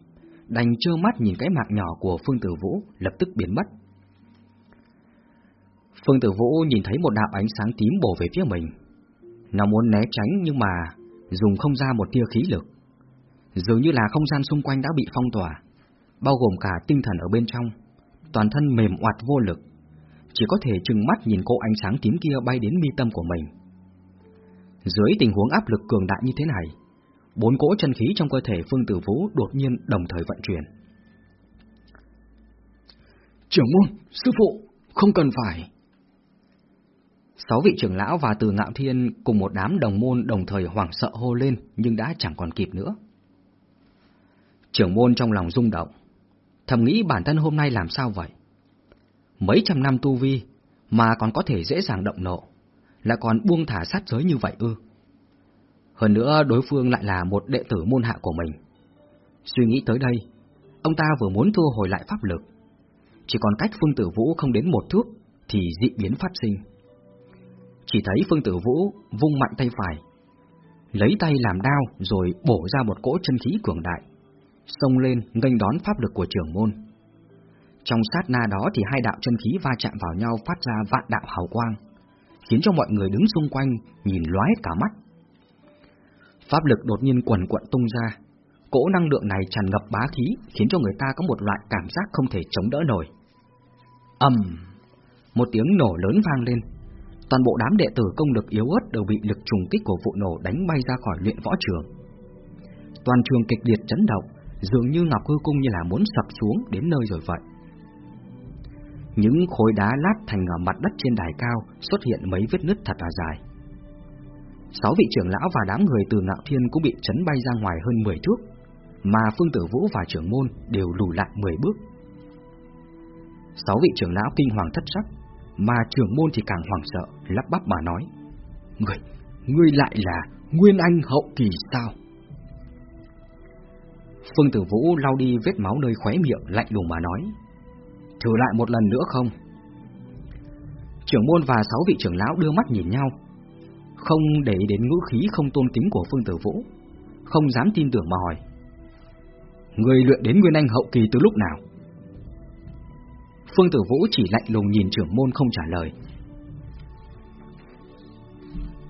[SPEAKER 2] đành trơ mắt nhìn cái mạng nhỏ của Phương Tử Vũ lập tức biến mất. Phương Tử Vũ nhìn thấy một đạo ánh sáng tím bổ về phía mình. Nó muốn né tránh nhưng mà dùng không ra một tia khí lực. Dường như là không gian xung quanh đã bị phong tỏa, bao gồm cả tinh thần ở bên trong, toàn thân mềm oặt vô lực, chỉ có thể trừng mắt nhìn cô ánh sáng tím kia bay đến mi tâm của mình. Dưới tình huống áp lực cường đại như thế này, bốn cỗ chân khí trong cơ thể Phương Tử Vũ đột nhiên đồng thời vận chuyển.
[SPEAKER 3] Trưởng môn, sư phụ, không cần phải.
[SPEAKER 2] Sáu vị trưởng lão và từ ngạo thiên cùng một đám đồng môn đồng thời hoảng sợ hô lên nhưng đã chẳng còn kịp nữa. Trưởng môn trong lòng rung động, thầm nghĩ bản thân hôm nay làm sao vậy? Mấy trăm năm tu vi mà còn có thể dễ dàng động nộ, lại còn buông thả sát giới như vậy ư? Hơn nữa đối phương lại là một đệ tử môn hạ của mình. Suy nghĩ tới đây, ông ta vừa muốn thu hồi lại pháp lực, chỉ còn cách Phương Tử Vũ không đến một thước thì dị biến phát sinh. Chỉ thấy Phương Tử Vũ vung mạnh tay phải, lấy tay làm đao rồi bổ ra một cỗ chân khí cường đại, xông lên nghênh đón pháp lực của trưởng môn. Trong sát na đó thì hai đạo chân khí va chạm vào nhau phát ra vạn đạo hào quang, khiến cho mọi người đứng xung quanh nhìn lóa cả mắt. Pháp lực đột nhiên quần quận tung ra, cỗ năng lượng này tràn ngập bá khí khiến cho người ta có một loại cảm giác không thể chống đỡ nổi. ầm, một tiếng nổ lớn vang lên, toàn bộ đám đệ tử công lực yếu ớt đều bị lực trùng kích của vụ nổ đánh bay ra khỏi luyện võ trường. Toàn trường kịch liệt chấn động, dường như Ngọc Hư Cung như là muốn sập xuống đến nơi rồi vậy. Những khối đá lát thành ở mặt đất trên đài cao xuất hiện mấy vết nứt thật là dài. Sáu vị trưởng lão và đám người từ ngạo thiên cũng bị chấn bay ra ngoài hơn 10 thước, mà Phương Tử Vũ và trưởng môn đều lùi lại 10 bước. Sáu vị trưởng lão kinh hoàng thất sắc, mà trưởng môn thì càng hoảng sợ, lắp bắp mà nói. Người, ngươi lại là Nguyên Anh hậu kỳ sao? Phương Tử Vũ lau đi vết máu nơi khóe miệng lạnh lùng mà nói. Thử lại một lần nữa không? Trưởng môn và sáu vị trưởng lão đưa mắt nhìn nhau, không để đến ngữ khí không tôn kính của Phương Tử Vũ, không dám tin tưởng mà hỏi. Người luyện đến Nguyên Anh hậu kỳ từ lúc nào? Phương Tử Vũ chỉ lạnh lùng nhìn trưởng môn không trả lời.